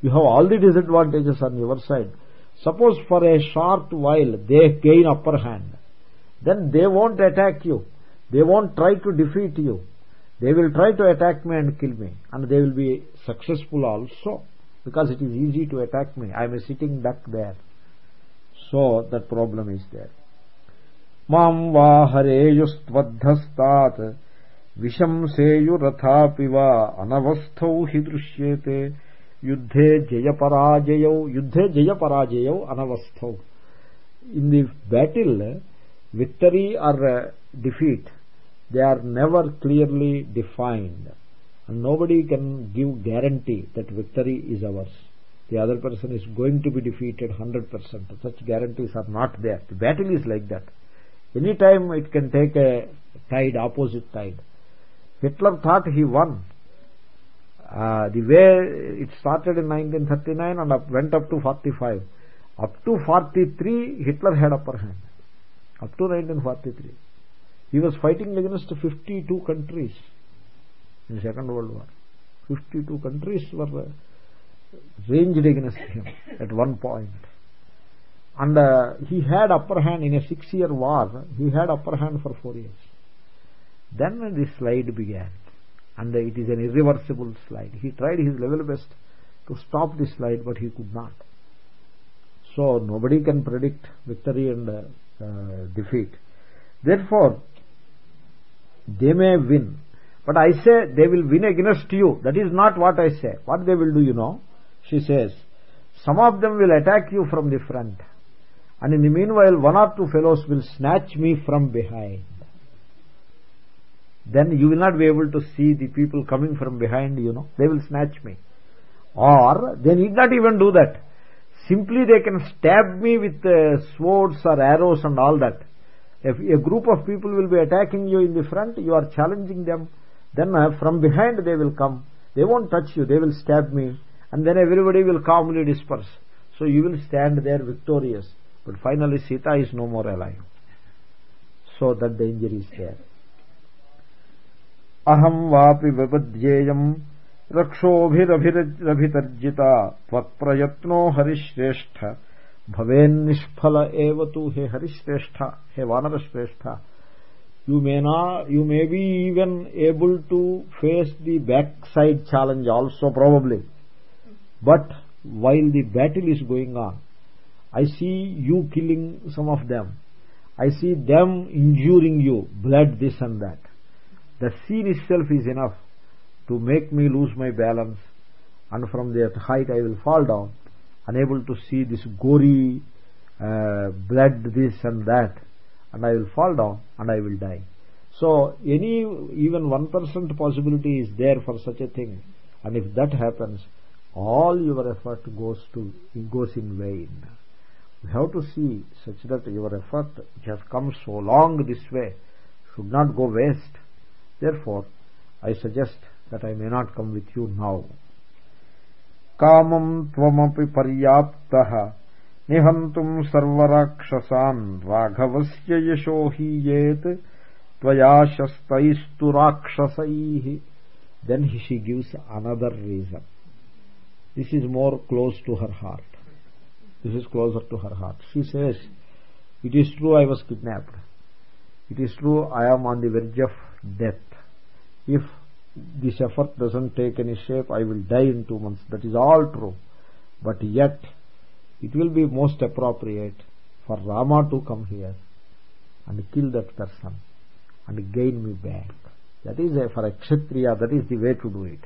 You have all the disadvantages on your side. Suppose for a short while they gain upper hand. Then they won't attack you. They won't try to defeat you. They will try to attack me and kill me and they will be successful also because it is easy to attack me. I am a sitting duck there so that problem is there मां वा हरेयुस्त्वद्धस्तात् विशंसेयुरथापि वा अनवस्थौ हि दृश्येते युद्धे जयपराजयौ युद्धे जयपराजयौ अनवस्थौ in the battle victory or defeat they are never clearly defined and nobody can give guarantee that victory is ours the other person is going to be defeated 100% such guarantees are not there. The battle is like that. Any time it can take a tide opposite tide. Hitler thought he won. Uh, the way it started in 1939 and up, went up to 45 up to 43 hitler had upper hand. Up to 1943 he was fighting against 52 countries in the second world war. 52 countries were ranged against him at one point. And uh, he had upper hand in a six year war. He had upper hand for four years. Then the slide began and it is an irreversible slide he tried his level best to stop the slide but he could not. So nobody can predict victory and uh, uh, defeat. Therefore they may win. But i say they will win against you. That is not what i say. What they will do you know she says some of them will attack you from the front. And in the meanwhile one or two fellows will snatch me from behind. Then you will not be able to see the people coming from behind you know. They will snatch me. Or they need not even do that. Simply they can stab me with uh, swords or arrows and all that. If a group of people will be attacking you in the front you are challenging them. Then uh, from behind they will come. They won't touch you. They will stab me and then everybody will calmly disperse so you will stand there victorious but finally sita is no more alive so that danger is there अहम वापि विपद्येयम् रक्षोभिरभितर्जिता त्वत्प्रयत्नो हरिश्रेष्ठ भवेन्निष्फल एव तु हे हरिश्रेष्ठ हे वानरश्रेष्ठ you may not you may be even able to face the backside challenge also probably but while the battle is going on i see you killing some of them. I see them injuring you blood this and that. The scene itself is enough to make me lose my balance and from that height I will fall down unable to see this gory uh, blood this and that and I will fall down and I will die. So any even 1% possibility is there for such a thing. And if that happens all your effort goes to goes in vain you have to see such that your effort which has come so long this way should not go waste therefore i suggest that i may not come with you now कामं त्वमपि पर्याप्तः निहन्तुम् सर्वराक्षसान् राघवस्य यशो हीयेत् त्वया शस्तैस्तु राक्षसैः then she gives another reason this is more close to her heart. This is closer to her heart. She says it is true i was kidnapped. It is true i am on the verge of death. If this effort doesn't take any shape i will die in 2 months. That is all true. But yet it will be most appropriate for rama to come here and kill that person and gain me back. That is a, for a kshatriya that is the way to do it.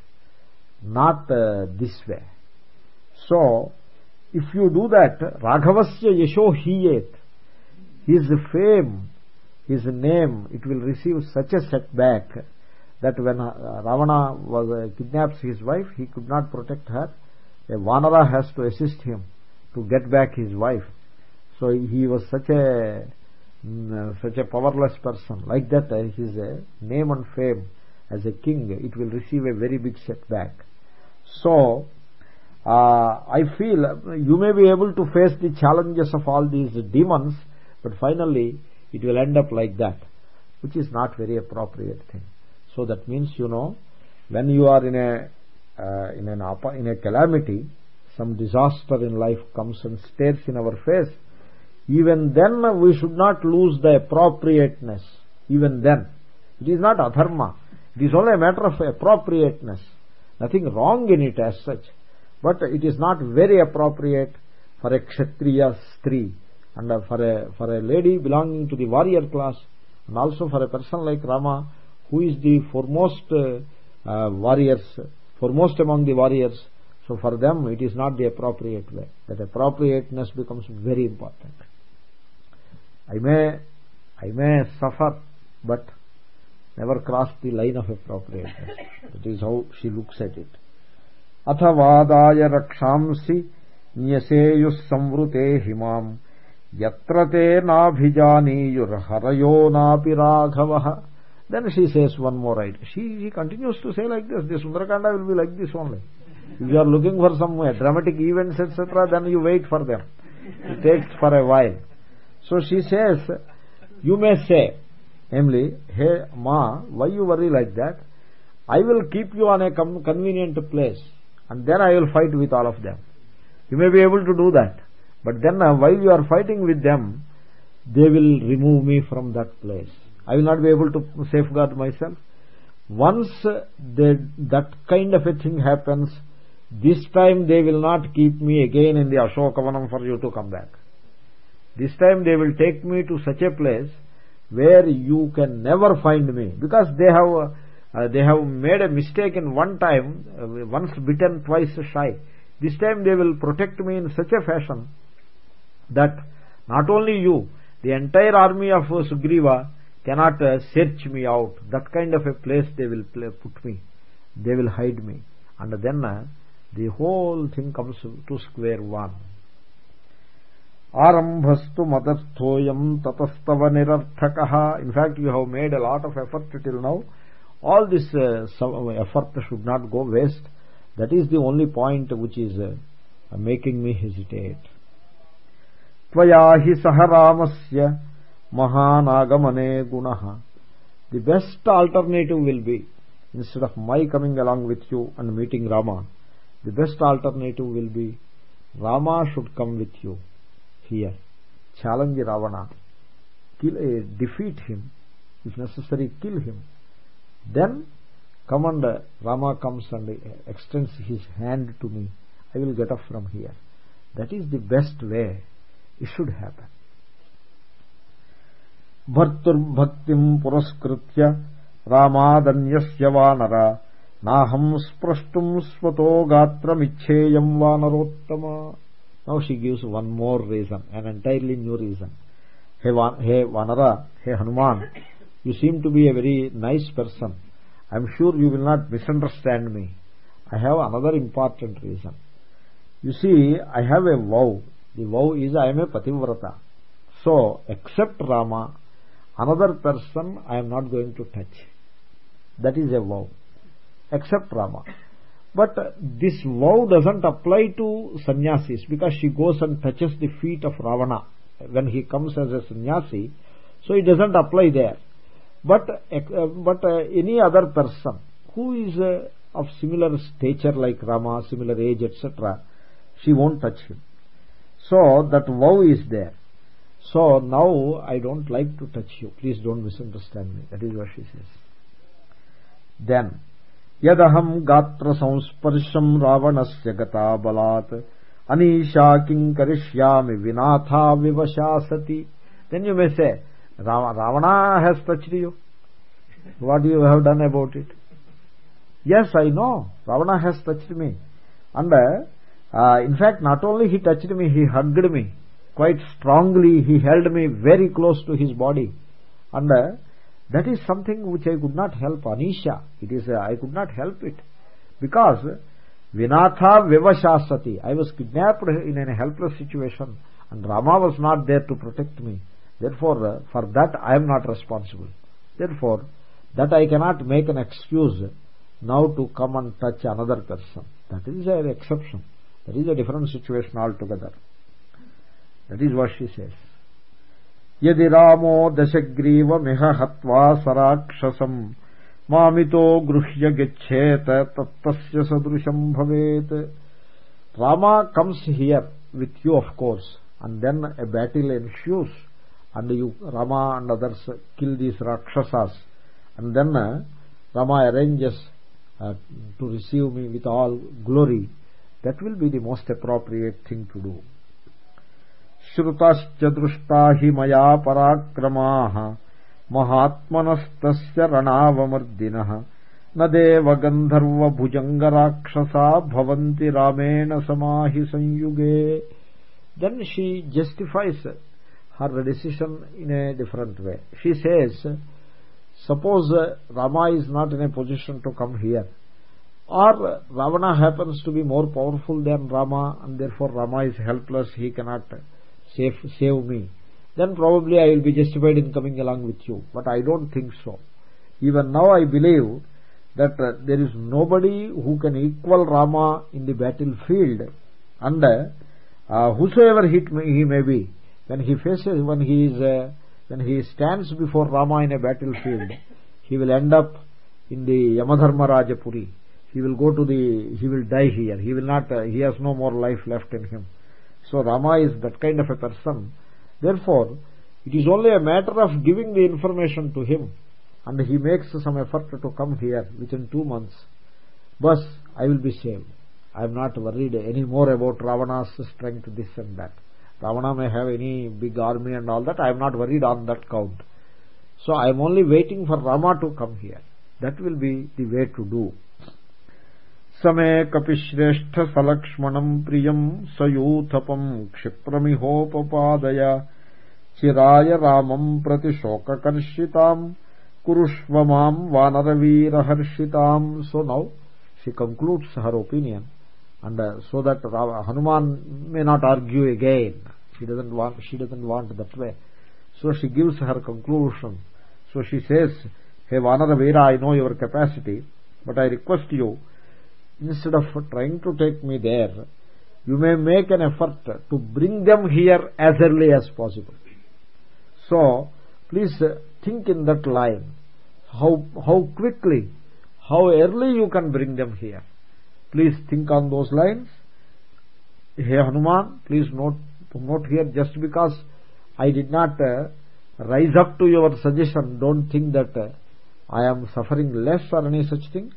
Not uh, this way so if you do that raghavasya yasho hiyet. His fame his name it will receive such a setback that when uh, ravana was uh, kidnaps his wife he could not protect her. A vanara has to assist him to get back his wife. So he was such a mm, uh, such a powerless person. Like that his name and fame as a king it will receive a very big setback. So uh, i feel you may be able to face the challenges of all these demons but finally it will end up like that which is not very appropriate thing. So that means you know when you are in a uh, in an in a calamity some disaster in life comes and stares in our face. Even then we should not lose the appropriateness even then. It is not adharma. It is only a matter of appropriateness. Nothing wrong in it as such but it is not very appropriate for a kshatriya stri and for a for a lady belonging to the warrior class and also for a person like rama who is the foremost uh, uh, warriors foremost among the warriors. So for them it is not the appropriate way. That appropriateness becomes very important. I may i may suffer but never cross the line of appropriateness. That is how she looks at it अथवादाय रक्षांसि न्यसेयुः संवृते हिमाम् यत्र ते नाभिजानीयुर्हरयो नापि राघवः then she says one more right she, she continues to say like this the sundarakanda will be like this only if you are looking for some dramatic events etc then you wait for them it takes for a while so she says you may say namely hey ma why you worry like that i will keep you on a convenient place and then i will fight with all of them. You may be able to do that. But then uh, while you are fighting with them they will remove me from that place. I will not be able to safeguard myself. Once they, that kind of a thing happens this time they will not keep me again in the ashokavanam for you to come back. This time they will take me to such a place where you can never find me because they have uh, they have made a mistake in one time uh, once bitten twice shy. This time they will protect me in such a fashion that not only you the entire army of sugriva cannot uh, search me out. That kind of a place they will put me. They will hide me. And then the whole thing comes to square one. Arambhastu madarthoyam tatastava nirarthakah in fact you have made a lot of effort till now all this uh, effort should not go waste. That is the only point which is uh, making me hesitate. Tvaya hi saharamasya mahanagamane gunah the best alternative will be instead of my coming along with you and meeting rama the best alternative will be rama should come with you here. Challenge ravana. Kill uh, defeat him. If necessary kill him then Commander Rama comes and extends his hand to me. I will get up from here. That is the best way it should happen. भर्तुर्भक्तिम् पुरस्कृत्य रामादन्यस्य वानर नाहम् स्प्रष्टुम् स्वतो गात्रमिच्छेयम् वानरोत्तम Now she gives one more reason, an entirely new reason. Hey, Vanara, hey Hanuman, you seem to be a very nice person. I am sure you will not misunderstand me. I have another important reason. You see i have a vow. The vow is i am a pativrata. So except rama another person i am not going to touch. That is a vow. Except rama. But this vow doesn't apply to sannyasis because she goes and touches the feet of ravana. When he comes as a sannyasi so it doesn't apply there but uh, but uh, any other person who is uh, of similar stature like rama similar age etc she won't touch him. So that vow is there. So now i don't like to touch you. Please don't misunderstand me. That is what she says. Then gatra samsparsham ravanasya gata balat anisha kim karishyami vinatha vivashasati. Then you may say ravana has touched you. What do you have done about it? Yes i know. Ravana has touched me. And uh, in fact not only he touched me he hugged me. Quite strongly he held me very close to his body. And uh, that is something which i could not help anisha. It is uh, i could not help it. Because vinatha vivashasati i was kidnapped in a helpless situation and rama was not there to protect me therefore uh, for that i am not responsible therefore that i cannot make an excuse now to come and touch another person that is an exception that is a different situation altogether that is what she says यदि रामो दशग्रीवमिह हत्वा सराक्षसम् मामितो गृह्य गच्छेत तत्तस्य सदृशम् भवेत् Rama comes here with you of course and then a battle ensues and you Rama and others kill these Rakshasas and then uh, Rama arranges uh, to receive me with all glory that will be the most appropriate thing to do श्रुताश्च दृष्टा हि मया पराक्रमाः महात्मनस्तस्य रणावमर्दिनः न देवगन्धर्वभुजङ्गराक्षसा भवन्ति रामेण समाहि संयुगे then she justifies her decision in a different way she says suppose rama is not in a position to come here or Ravana happens to be more powerful than Rama and therefore Rama is helpless, he cannot save, save me, then probably I will be justified in coming along with you. But I don't think so. Even now I believe that there is nobody who can equal Rama in the battlefield and uh, whosoever he may be, when he faces, when he is, uh, when he stands before Rama in a battlefield, he will end up in the Yamadharma Rajapuri he will go to the he will die here. He will not uh, he has no more life left in him. So rama is that kind of a person. Therefore it is only a matter of giving the information to him. And he makes some effort to come here within 2 months. Bus i will be saved. I am not worried any more about ravana's strength this and that ravana may have any big army and all that i am not worried on that count so i am only waiting for rama to come here that will be the way to do समे कपिश्रेष्ठ सलक्ष्मणम् प्रियम् सयूथपम् क्षिप्रमिहोपपादय चिराय रामम् प्रति शोककर्षिताम् कुरुष्व माम् वानरवीरहर्षिताम् so now she concludes her opinion and uh, so that Hanuman may not argue again. She doesn't want she doesn't want that way. So she gives her conclusion. So she says hey Vanaravira I know your capacity but I request you instead of trying to take me there you may make an effort to bring them here as early as possible. So please think in that line. How how quickly how early you can bring them here please think on those lines hey hanuman please note note here just because i did not uh, rise up to your suggestion don't think that uh, i am suffering less or any such thing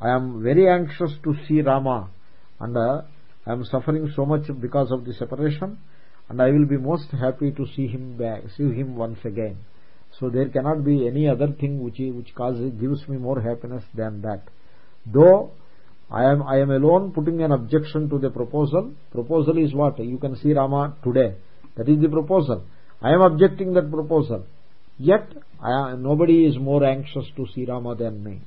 I am very anxious to see Rama and uh, I am suffering so much because of the separation and I will be most happy to see him back, see him once again. So there cannot be any other thing which which causes gives me more happiness than that. Though I am I am alone putting an objection to the proposal. Proposal is what you can see Rama today. That is the proposal. I am objecting that proposal. Yet I, nobody is more anxious to see Rama than me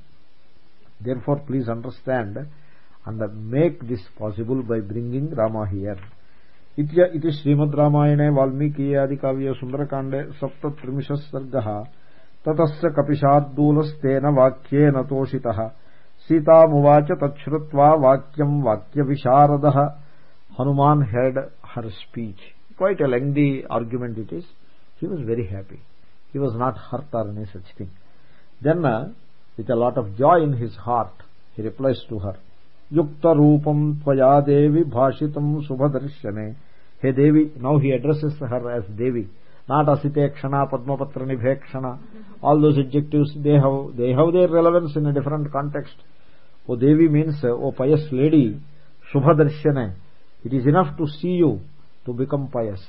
therefore please understand and make this possible by bringing rama here इति श्रीमद्रामायणे वाल्मीकीये आदिकाव्ये सुन्दरकाण्डे सप्तत्रिंशः सर्गः ततस्य कपिशार्दूलस्तेन वाक्येन तोषितः सीता सीतामुवाच तछ्रुवा वाक्यम वाक्य विशारद Hanuman heard her speech quite a lengthy argument it is he was very happy he was not hurt or any such thing then with a lot of joy in his heart he replies to her युक्त रूपम त्वया देवी भाषित शुभ दर्शने हे देवी नौ ही address her ass देवी नाट असिते क्षण पद्मपत्र निभे क्षण all those objective they have their relevance in a different context o devi means o pious lady shubhadarshane it is enough to see you to become pious.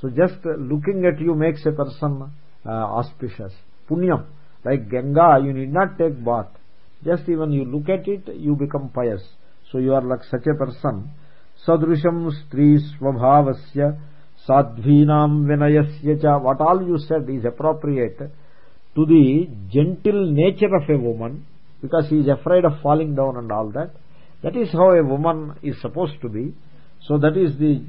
So just looking at you makes a person uh, auspicious. Punyam like ganga you need not take bath. Just even you look at it you become pious. So you are like such a person. Sadrusham stri swabhavasya sadhvinam vinayasya what all you said is appropriate to the gentle nature of a woman because he is afraid of falling down and all that. That is how a woman is supposed to be. So that is the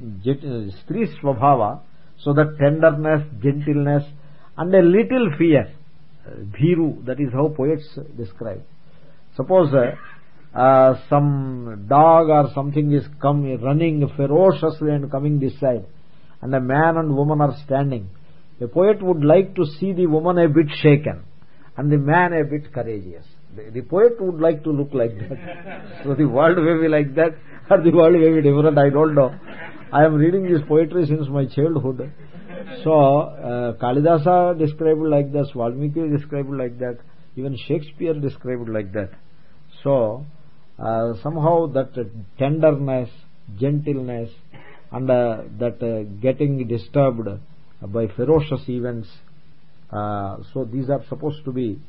stri swabhava. So that tenderness gentleness and a little fear. Bhiru that is how poets describe. Suppose uh, uh, some dog or something is coming running ferociously and coming this side and a man and woman are standing. A poet would like to see the woman a bit shaken and the man a bit courageous the, poet would like to look like that. So the world may be like that or the world may be different i don't know. I am reading this poetry since my childhood. So uh, kalidasa described like this valmiki described like that even shakespeare described like that. So uh, somehow that tenderness gentleness and uh, that uh, getting disturbed by ferocious events uh, so these are supposed to be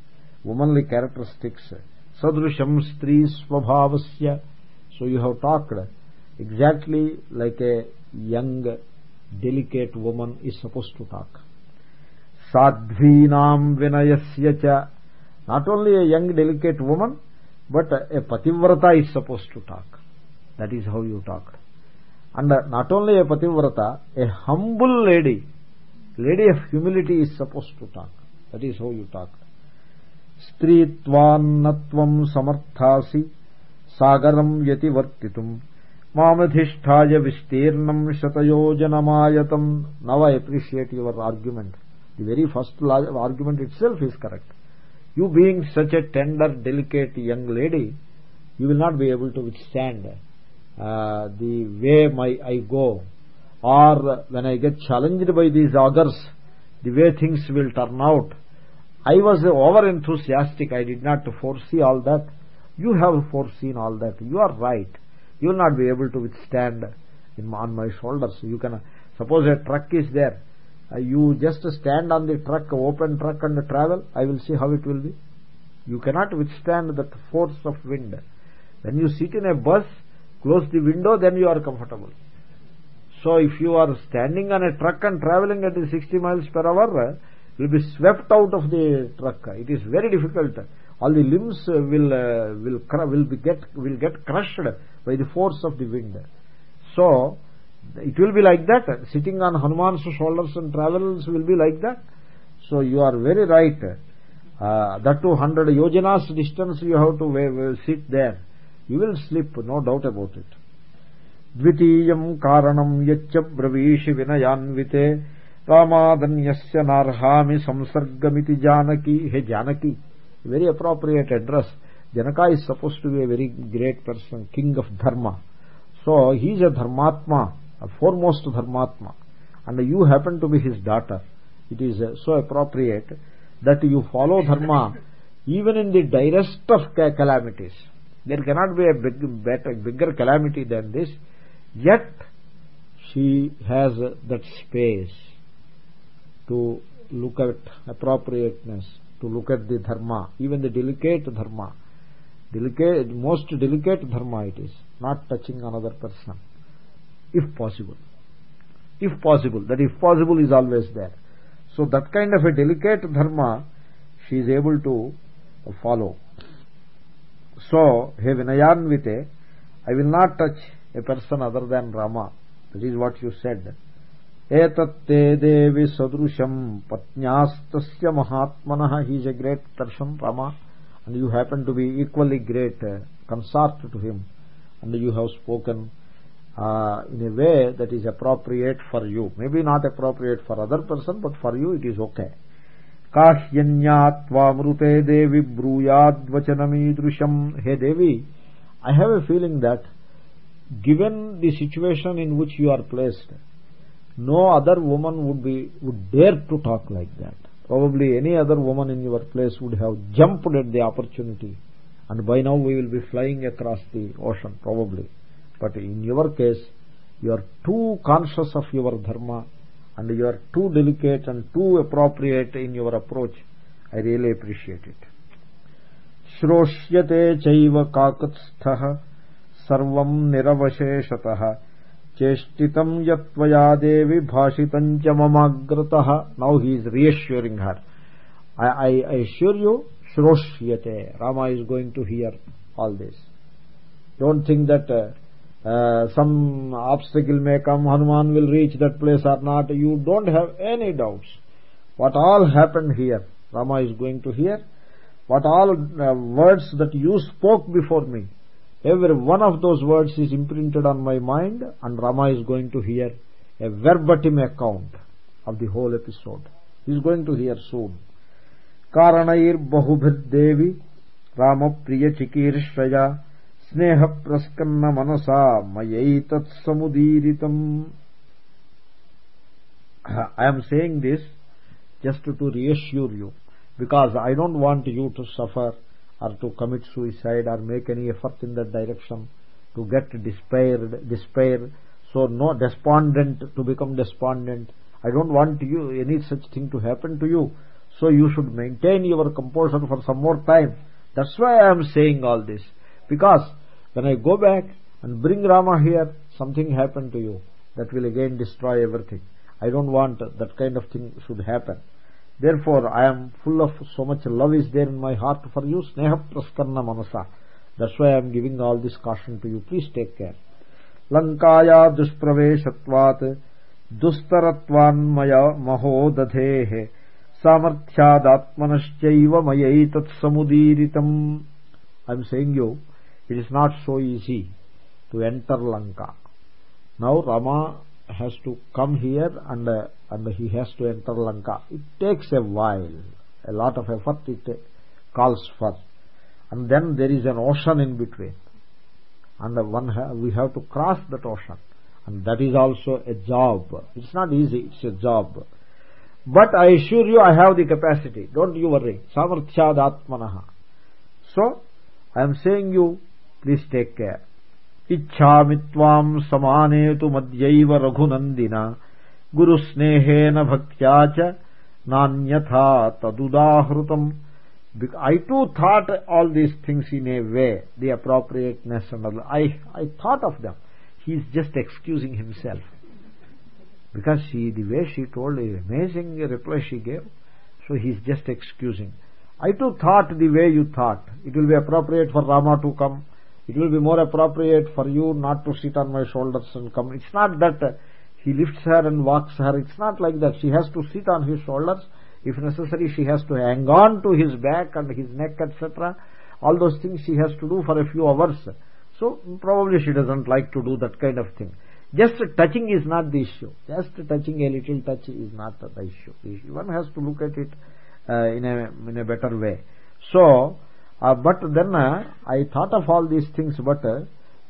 womanly characteristics sadrusham stri swabhavasya so you have talked exactly like a young delicate woman is supposed to talk. Sadhvinam vinayasya cha not only a young delicate woman but a pativrata is supposed to talk. That is how you talk. And not only a pativrata a humble lady lady of humility is supposed to talk. That is how you talk स्त्रीत्वान्न त्वम् समर्थासि। सागरम् व्यतिवर्तितुम् मामधिष्ठाय विस्तीर्णम् शतयोजनमायतम् now I appreciate your argument the very first argument itself is correct you being such a tender delicate young lady you will not be able to withstand the way my I go or when I get challenged by these ogres the way things will turn out I was over enthusiastic. I did not foresee all that. You have foreseen all that. You are right. You will not be able to withstand in, on my shoulders. You can suppose a truck is there. Uh, you just stand on the truck, open truck and travel. I will see how it will be. You cannot withstand that force of wind. When you sit in a bus, close the window, then you are comfortable. So if you are standing on a truck and traveling at 60 miles per hour, will be swept out of the truck. It is very difficult. All the limbs will uh, will will be get will get crushed by the force of the wind. So it will be like that. Sitting on hanuman's shoulders and travels will be like that. So you are very right. Uh, that 200 yojanas distance you have to sit there. You will sleep no doubt about it. Dvitiyam karanam yaccha bravishi vinayannvite रामाधन्यस्य नार्हामि संसर्गमिति Janaki hey Janaki very appropriate address janaka is supposed to be a very great person king of dharma so he is a dharmatma a foremost dharmatma and you happen to be his daughter it is so appropriate that you follow dharma even in the direst of calamities there cannot be a big, better, bigger calamity than this yet she has that space to look at appropriateness to look at the dharma even the delicate dharma delicate most delicate dharma it is not touching another person if possible if possible that if possible is always there so that kind of a delicate dharma she is able to follow so he vinayanvite i will not touch a person other than rama that is what you said एतत्ते देवी सदृशम पत्स्त महात्मन। He's a great person Rama and you happen to be equally great consort to him and you have spoken in a way that is appropriate for you may be not appropriate for other person but for you it is okay काह्यन्यामृते देवी ब्रूयाद्वचनमीदृशम हे देवी I have a feeling that given the situation in which you are placed no other woman would be would dare to talk like that probably any other woman in your place would have jumped at the opportunity and by now we will be flying across the ocean probably but in your case you are too conscious of your dharma and you are too delicate and too appropriate in your approach i really appreciate it श्रोष्यते चैव काकुत्स्थः सर्वम् निरवशेषतः चेष्टितम् यत्त्वया देवि भाषितम् च ममाग्रतः now he is reassuring her assure you, Shroshyate. Rama is going to hear all this. Don't think that uh, uh, some obstacle may come, Hanuman will reach that place or not. You don't have any doubts. What all happened here, Rama is going to hear. What all uh, words that you spoke before me, every one of those words is imprinted on my mind and Rama is going to hear a verbatim account of the whole episode. He is going to hear soon. कारणैर्बहुभिर्देवि रामप्रियचिकीर्षया स्नेहप्रस्कन्न Mansa मयैतत्समुदीरितम् I am saying this just to reassure you because I don't want you to suffer or to commit suicide or make any effort in that direction to get despaired, despair, so no despondent to become despondent. I don't want you any such thing to happen to you. So you should maintain your composure for some more time. That's why i am saying all this. Because when i go back and bring rama here something happened to you that will again destroy everything. I don't want that kind of thing should happen therefore i am full of so much love is there in my heart for you sneha praskarna manasa that's why i am giving all this caution to you please take care लङ्काया दुष्प्रवेशत्वात् दुस्तरत्वान्मय महोदधेः सामर्थ्यादात्मनश्चैव मयैतत्समुदीरितम् i am saying you it is not so easy to enter lanka now rama has to come here and uh, and he has to enter lanka it takes a while a lot of effort it calls for and then there is an ocean in between and one ha we have to cross that ocean and that is also a job it's not easy it's a job but I assure you I have the capacity don't you worry samarthyad atmanah so I am saying you please take care इच्छामि त्वाम् समानेतु मद्यैव रघुनन्दिन गुरुस्नेहन भक्तिया च नान्यथा तदुदाहृतम। I too thought all these things in a way the appropriateness I I thought of them he is just excusing himself because she the way she told is amazing reply she gave so he is just excusing I too thought the way you thought it will be appropriate for Rama to come it will be more appropriate for you not to sit on my shoulders and come it's not that he lifts her and walks her. It's not like that. She has to sit on his shoulders. If necessary she has to hang on to his back and his neck etc all those things she has to do for a few hours. So probably she doesn't like to do that kind of thing. Just touching is not the issue. Just touching a little touch is not the issue. One has to look at it uh, in a in a better way. So uh, but then uh, i thought of all these things but uh,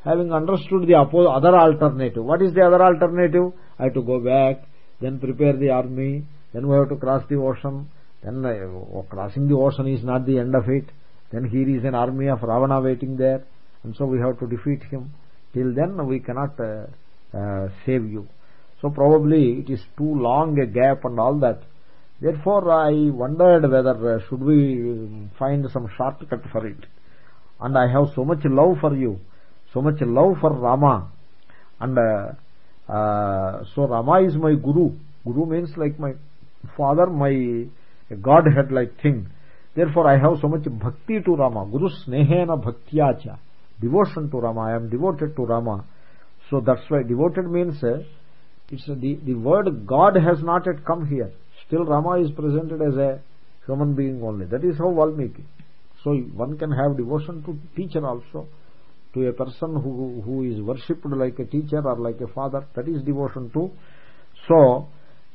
having understood the other alternative. What is the other alternative? I have to go back then prepare the army then we have to cross the ocean then uh, crossing the ocean is not the end of it. Then here is an army of ravana waiting there and so we have to defeat him. Till then we cannot uh, uh, save you. So probably it is too long a gap and all that. Therefore i wondered whether uh, should we find some shortcut for it. And i have so much love for you so much love for rama and so rama is my guru. Guru means like my father my godhead like thing. Therefore i have so much bhakti to rama. Guru snehena bhaktyacha devotion to rama. I am devoted to rama. So that's why devoted means uh, it's the the word god has not yet come here. Still rama is presented as a human being only. That is how valmiki. So one can have devotion to teacher also to a person who who is worshipped like a teacher or like a father that is devotion too so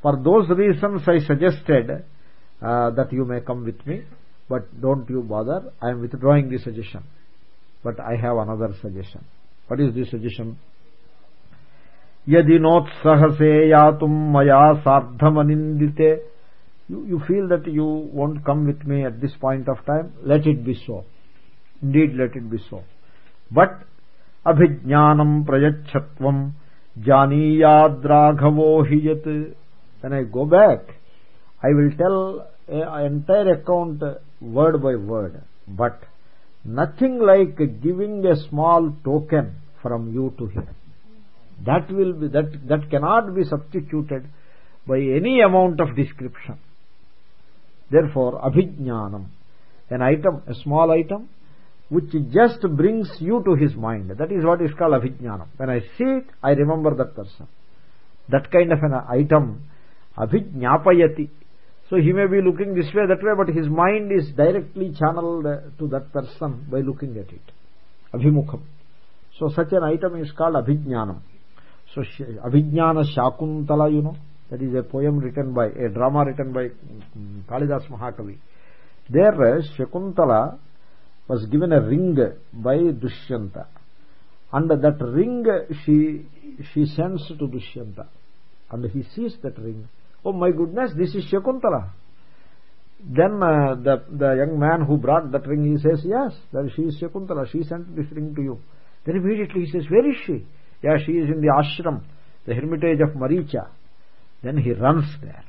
for those reasons i suggested uh, that you may come with me but don't you bother. I am withdrawing the suggestion but i have another suggestion. What is the suggestion? Yadi notsahase maya sardhamanindite you, you feel that you won't come with me at this point of time? Let it be so. Indeed let it be so but अभिज्ञानम प्रयच्छत्व जानीयाद राघवो ही यत। And I go back I will tell entire account word by word but nothing like giving a small token from you to him that will be that that cannot be substituted by any amount of description there for अभिज्ञानम an item a small item which just brings you to his mind. That is what is called abhijnanam. When i see it i remember that person. That kind of an item abhijnapayati. So he may be looking this way that way but his mind is directly channeled uh, to that person by looking at it. Abhimukham. So such an item is called abhijnanam. So abhijnana shakuntala you know. That is a poem written by a drama written by mm, kalidas mahakavi. There uh, shakuntala was given a ring by dushyanta and that ring she she sends to dushyanta and he sees that ring. Oh my goodness this is shakuntala. Then uh, the the young man who brought that ring he says yes that she is shakuntala. She sent this ring to you. Then immediately he says where is she? Yeah she is in the ashram the hermitage of maricha. Then he runs there.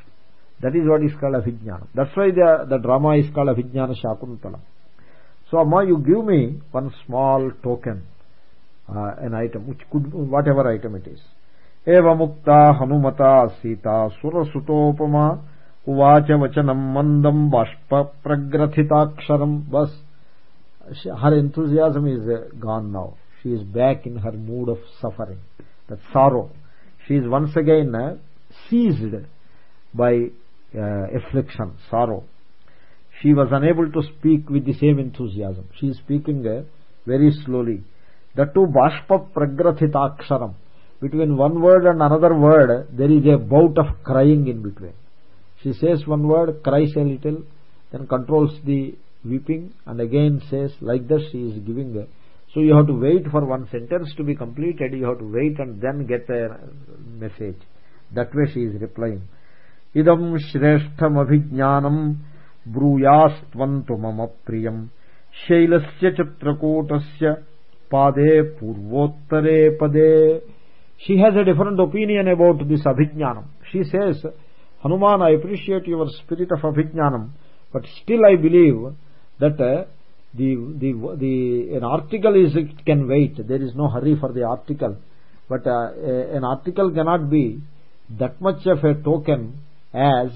That is what is called abhijnana that's why the the drama is called abhijnana shakuntala so amma you give me one small token uh, an item which could whatever item it is एवमुक्ता हनुमता सीता सुरसुतोपमा उवाच वचनम मंदम बाष्प प्रग्रथिताक्षरम बस her enthusiasm is gone now she is back in her mood of suffering that sorrow she is once again seized by uh, affliction sorrow she was unable to speak with the same enthusiasm. She is speaking uh, very slowly. The two bashpa pragrathitaksharam between one word and another word there is a bout of crying in between. She says one word cries a little then controls the weeping and again says like this she is giving a so you have to wait for one sentence to be completed. You have to wait and then get a message. That way she is replying. Idam shreshtham abhijnanam ब्रूयास्त्वन्तु मम प्रियम् शैलस्य चित्रकूटस्य पादे पूर्वोत्तरे पदे she has a different opinion about this abhijnanam she says hanuman i appreciate your spirit of abhijnanam but still i believe that uh, the the the an article is it can wait there is no hurry for the article but uh, a, an article cannot be that much of a token as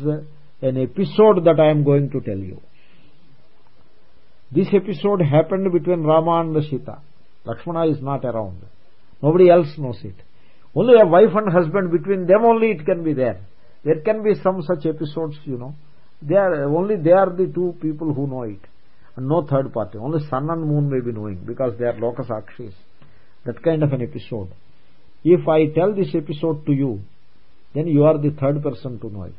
an episode that I am going to tell you. This episode happened between Rama and Sita. Lakshmana is not around. Nobody else knows it. Only a wife and husband, between them only it can be there. There can be some such episodes, you know. They are, only they are the two people who know it. And no third party. Only sun and moon may be knowing because they are lokasakshis. That kind of an episode. If I tell this episode to you, then you are the third person to know it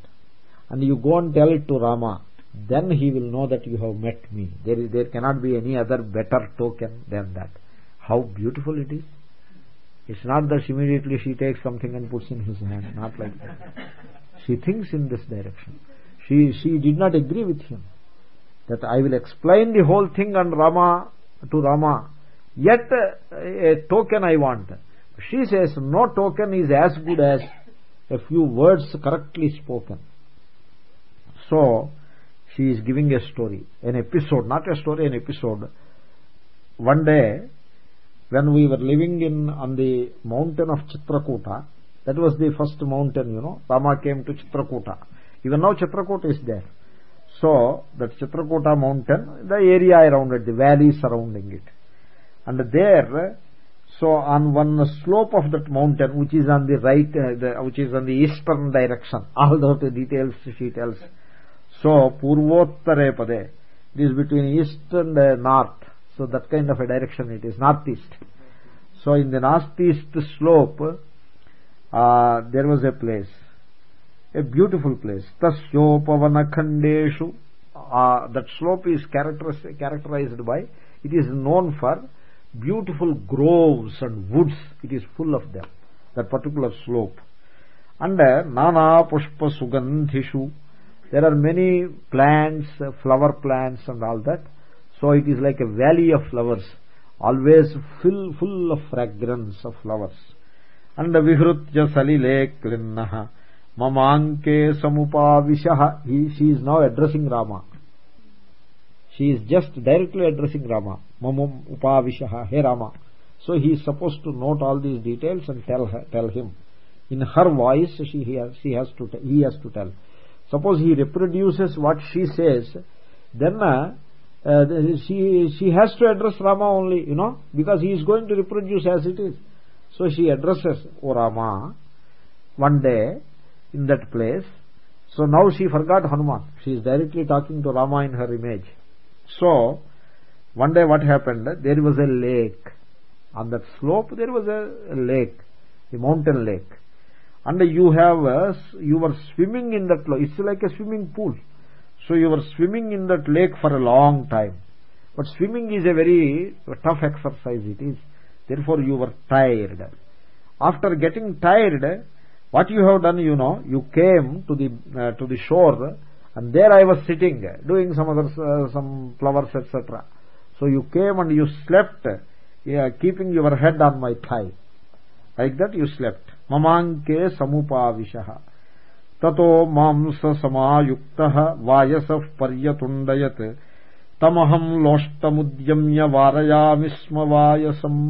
and you go and tell it to Rama, then he will know that you have met me. There, is, there cannot be any other better token than that. How beautiful it is. It's not that immediately she takes something and puts in his hand. Not like that. She thinks in this direction. She, she did not agree with him. That I will explain the whole thing and Rama to Rama. Yet uh, a token I want. She says no token is as good as a few words correctly spoken so she is giving a story an episode not a story an episode. One day when we were living in on the mountain of chitrakuta that was the first mountain you know rama came to chitrakuta even now chitrakuta is there. So that chitrakuta mountain the area around it the valley surrounding it. And there so on one slope of that mountain which is on the right uh, the, which is on the eastern direction all those details she tells so purvottare pade. It is between east and uh, north. So that kind of a direction it is. Northeast. So in the northeast slope uh, there was a place. A beautiful place. Tasyopavana khandeshu uh, that slope is characterized by it is known for beautiful groves and woods. It is full of them. That particular slope. And uh, nana pushpa sugandhishu there are many plants uh, flower plants and all that. So it is like a valley of flowers always full full of fragrance of flowers. And vihrutya salile klinnah mamanke samupavishah he she is now addressing rama. She is just directly addressing rama. Mamam upavishah he rama. So he is supposed to note all these details and tell her, tell him. In her voice she he has, she has to he has to tell suppose he reproduces what she says then uh, uh, she she has to address rama only you know because he is going to reproduce as it is. So she addresses o rama one day in that place so now she forgot hanuman. She is directly talking to rama in her image. So one day what happened? There was a lake. On that slope there was a lake a mountain lake and you have a, you were swimming in that it's like a swimming pool. So you were swimming in that lake for a long time. But swimming is a very tough exercise it is. Therefore you were tired. After getting tired what you have done you know you came to the uh, to the shore and there i was sitting doing some other uh, some flowers etc so you came and you slept yeah, keeping your head on my thigh. Like that you slept ममांके समुपाविशः। ततो मांस voice वायसः तमहम तमहं लोष्टमुद्यम्य वारयामि स्म वायसम्।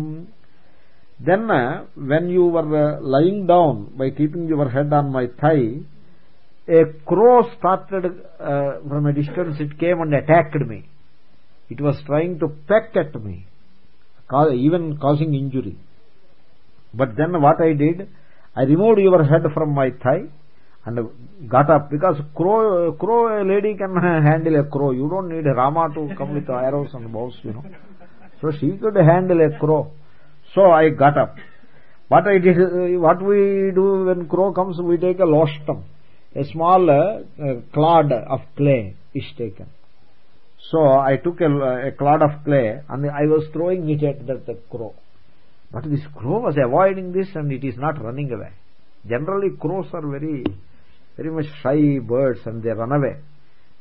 Then when you were lying down by keeping your head on my thigh a crow started from a distance it came and attacked me it was trying to peck at me even causing injury. But then what i did? I removed your head from my thigh and got up because crow, crow a lady can handle a crow. You don't need Rama to come with arrows and bows, you know. So she could handle a crow. So I got up. What I did, what we do when crow comes, we take a lostam. A small uh, clod of clay is taken. So I took a, a clod of clay and I was throwing it at the crow. But this crow was avoiding this and it is not running away. Generally crows are very, very much shy birds and they run away.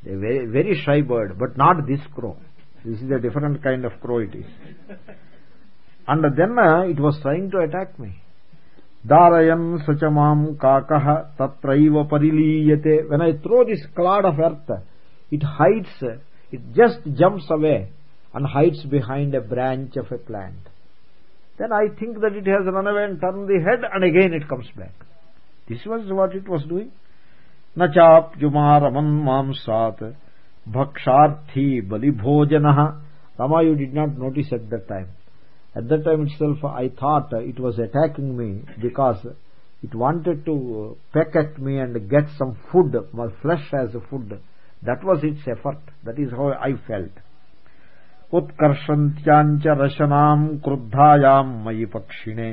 They very, very shy bird, but not this crow. This is a different kind of crow it is. And then uh, it was trying to attack me. Darayan sachamam kakah tatraiva pariliyate. When I throw this clod of earth, it hides, it just jumps away and hides behind a branch of a plant then I think that it has run away and turned the head and again it comes back. This was what it was doing. Nachap jumaraman mamsat bhaksharthi balibhojanaha. Rama, you did not notice at that time. At that time itself, I thought it was attacking me because it wanted to peck at me and get some food, my flesh as a food. That was its effort. That is how I felt. उत्कर्षन्त्याञ्च रशनाम् क्रुद्धायाम् मयि पक्षिणे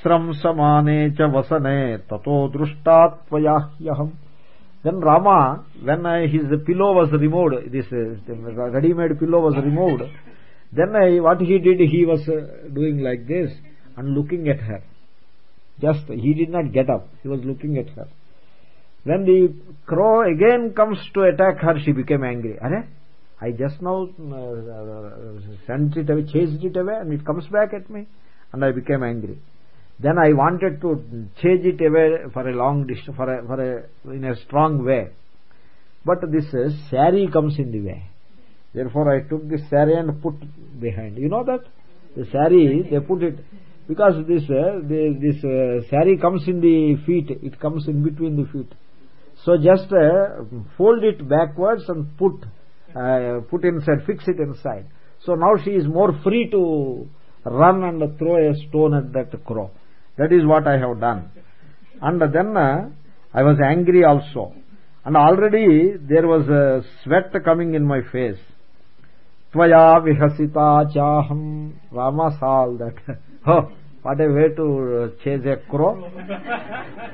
स्रंसमाने च वसने ततो दृष्टा त्वया ह्यहम् then rama when uh, his pillow was removed this uh, ready made pillow was removed then uh, what he did he was uh, doing like this and looking at her just he did not get up he was looking at her when the crow again comes to attack her she became angry Are? I just now uh, sent it away, chased it away and it comes back at me and I became angry. Then I wanted to chase it away for a long distance, for a, for a, in a strong way. But this uh, sari comes in the way. Therefore I took this sari and put behind. You know that? The sari, they put it, because this, uh, this uh, sari comes in the feet, it comes in between the feet. So just fold it backwards and put uh, put inside, fix it inside. So now she is more free to run and throw a stone at that crow. That is what I have done. And then uh, I was angry also. And already there was a sweat coming in my face. Tvaya vihasita chaham. Rama saw all that. oh, what a way to chase a crow.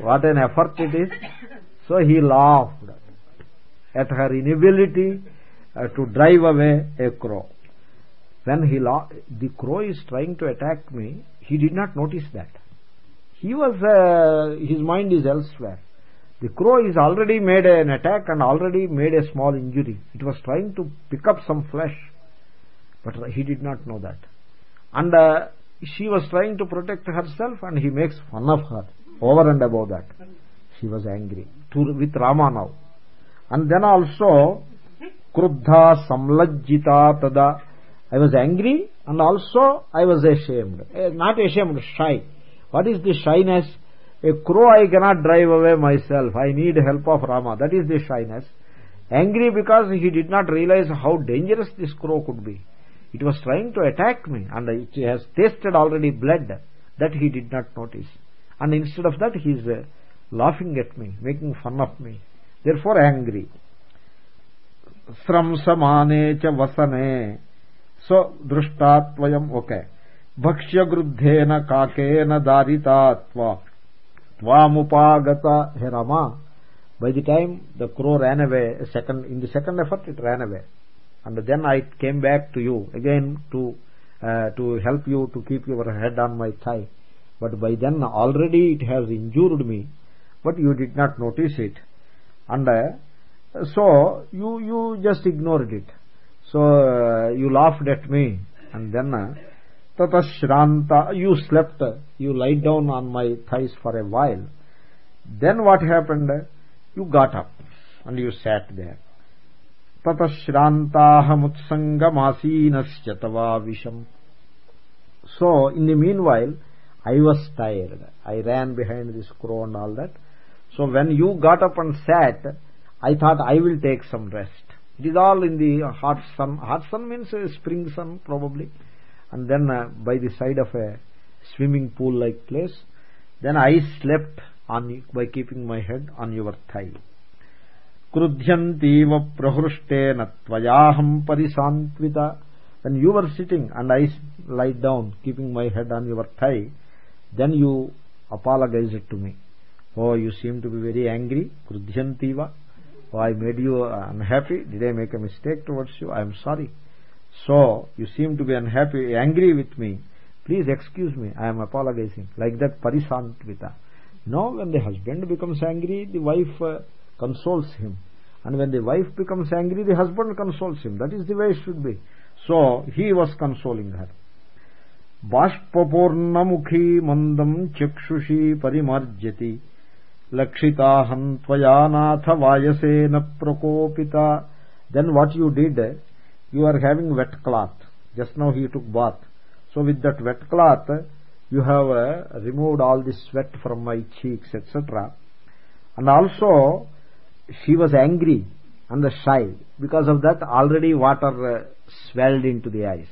What an effort it is. so he laughed at her inability uh, to drive away a crow. When he the crow is trying to attack me. He did not notice that. He was uh, his mind is elsewhere. The crow is already made an attack and already made a small injury. It was trying to pick up some flesh but he did not know that. And uh, she was trying to protect herself and he makes fun of her over and above that. She was angry. To, with rama now. And then also kruddha samlajjita tada i was angry and also i was ashamed. Uh, not ashamed shy. What is the shyness? A crow i cannot drive away myself. I need help of rama. That is the shyness. Angry because he did not realize how dangerous this crow could be. It was trying to attack me and it has tasted already blood that he did not notice. And instead of that he is uh, laughing at me making fun of me. Therefore angry cha vasane so drishtatvayam okay bhakshyagruddhena kakena daritatva tvamupagata he rama by the time the crow ran away second in the second effort it ran away and then I came back to you again to uh, to help you to keep your head on my thigh but by then already it has injured me but you did not notice it and uh, so you you just ignored it. So uh, you laughed at me and then uh, tata shranta you slept you lied down on my thighs for a while. Then what happened? You got up and you sat there. Tata shrantaahamutsangamasinasya tava visham. So in the meanwhile i was tired. I ran behind this crow and all that. So when you got up and sat i thought i will take some rest. It is all in the hot sun. Hot sun means uh, spring sun probably. And then uh, by the side of a swimming pool like place then i slept on by keeping my head on your thigh. క్రుధ్యంతీవ ప్రహృష్టేన త్వయాహం parisantvita. when you were sitting and i lied down keeping my head on your thigh then you apologized to me. Oh you seem to be very angry krudhyantiva oh i made you uh, unhappy did i make a mistake towards you? I am sorry. So you seem to be unhappy angry with me. Please excuse me. I am apologizing. Like that parisantvita. Now when the husband becomes angry the wife uh, consoles him. And when the wife becomes angry the husband consoles him. That is the way it should be. So he was consoling her. బాష్పూర్ణముఖీ మందం చక్షుషీ పరిమార్జతి Vayasena prakopita. Then what you did, you are having wet cloth. Just now he took bath. So with that wet cloth, you have uh, removed all the sweat from my cheeks, etc. And also, she was angry and shy. Because of that, already water uh, swelled into the eyes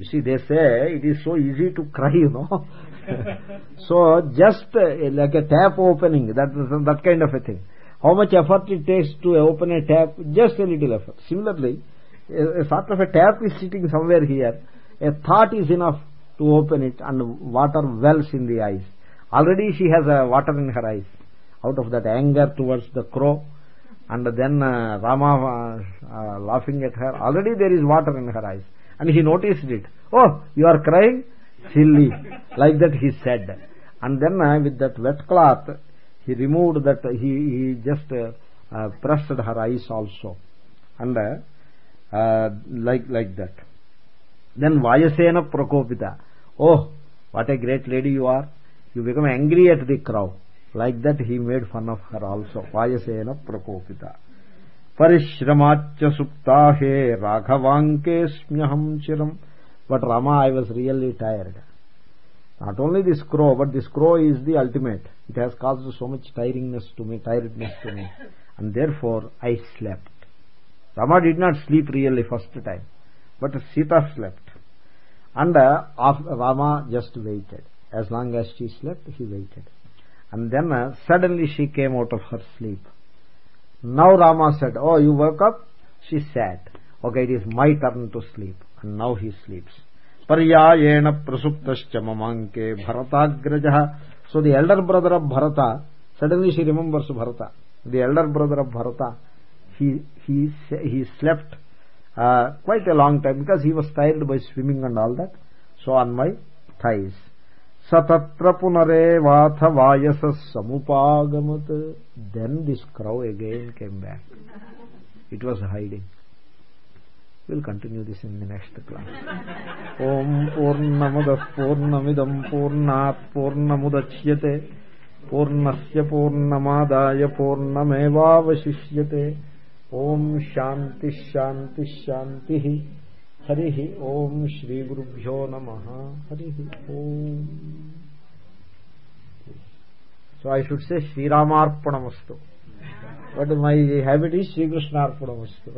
you see they say it is so easy to cry you know. So just uh, like a tap opening that that kind of a thing. How much effort it takes to open a tap just a little effort. Similarly a, a sort of a tap is sitting somewhere here. A thought is enough to open it and water wells in the eyes. Already she has uh, water in her eyes. Out of that anger towards the crow and then uh, Rama uh, uh, laughing at her. Already there is water in her eyes and he noticed it. Oh you are crying? Silly. Like that he said. And then uh, with that wet cloth he removed that he he just uh, uh, pressed her eyes also. And like like that. Then vayasena prakopita. Oh what a great lady you are. You become angry at the crowd like that he made fun of her also. Vayasena prakopita he raghavanke smyaham chiram but rama i was really tired. Not only this crow but this crow is the ultimate. It has caused so much tiringness to me tiredness to me. And therefore i slept. Rama did not sleep really first time but sita slept. And uh, rama just waited. As long as she slept he waited. And then uh, suddenly she came out of her sleep now rama said oh you woke up? She said okay it is my turn to sleep. And now he sleeps. Paryayena prasuptascha mamanke bharatagrajah so the elder brother of bharata suddenly she remembers bharata. The elder brother of bharata he he he slept uh, quite a long time because he was tired by swimming and all that. So on my thighs स तत्र पुनरेवाथ वायस समुपागमत। Then this crow again came back it was hiding will continue this in the next class ओं पूर्ण पूर्णमद पूर्णा पूर्ण मुदच्य पूर्णस पूर्णमादा पूर्णमेवशिष्य ओं शातिशाशा हरि ओम श्री गुरुभ्यो नमः हरि ओम so i should say shri ramarpanamastu but my habit is shri krishna arpanamastu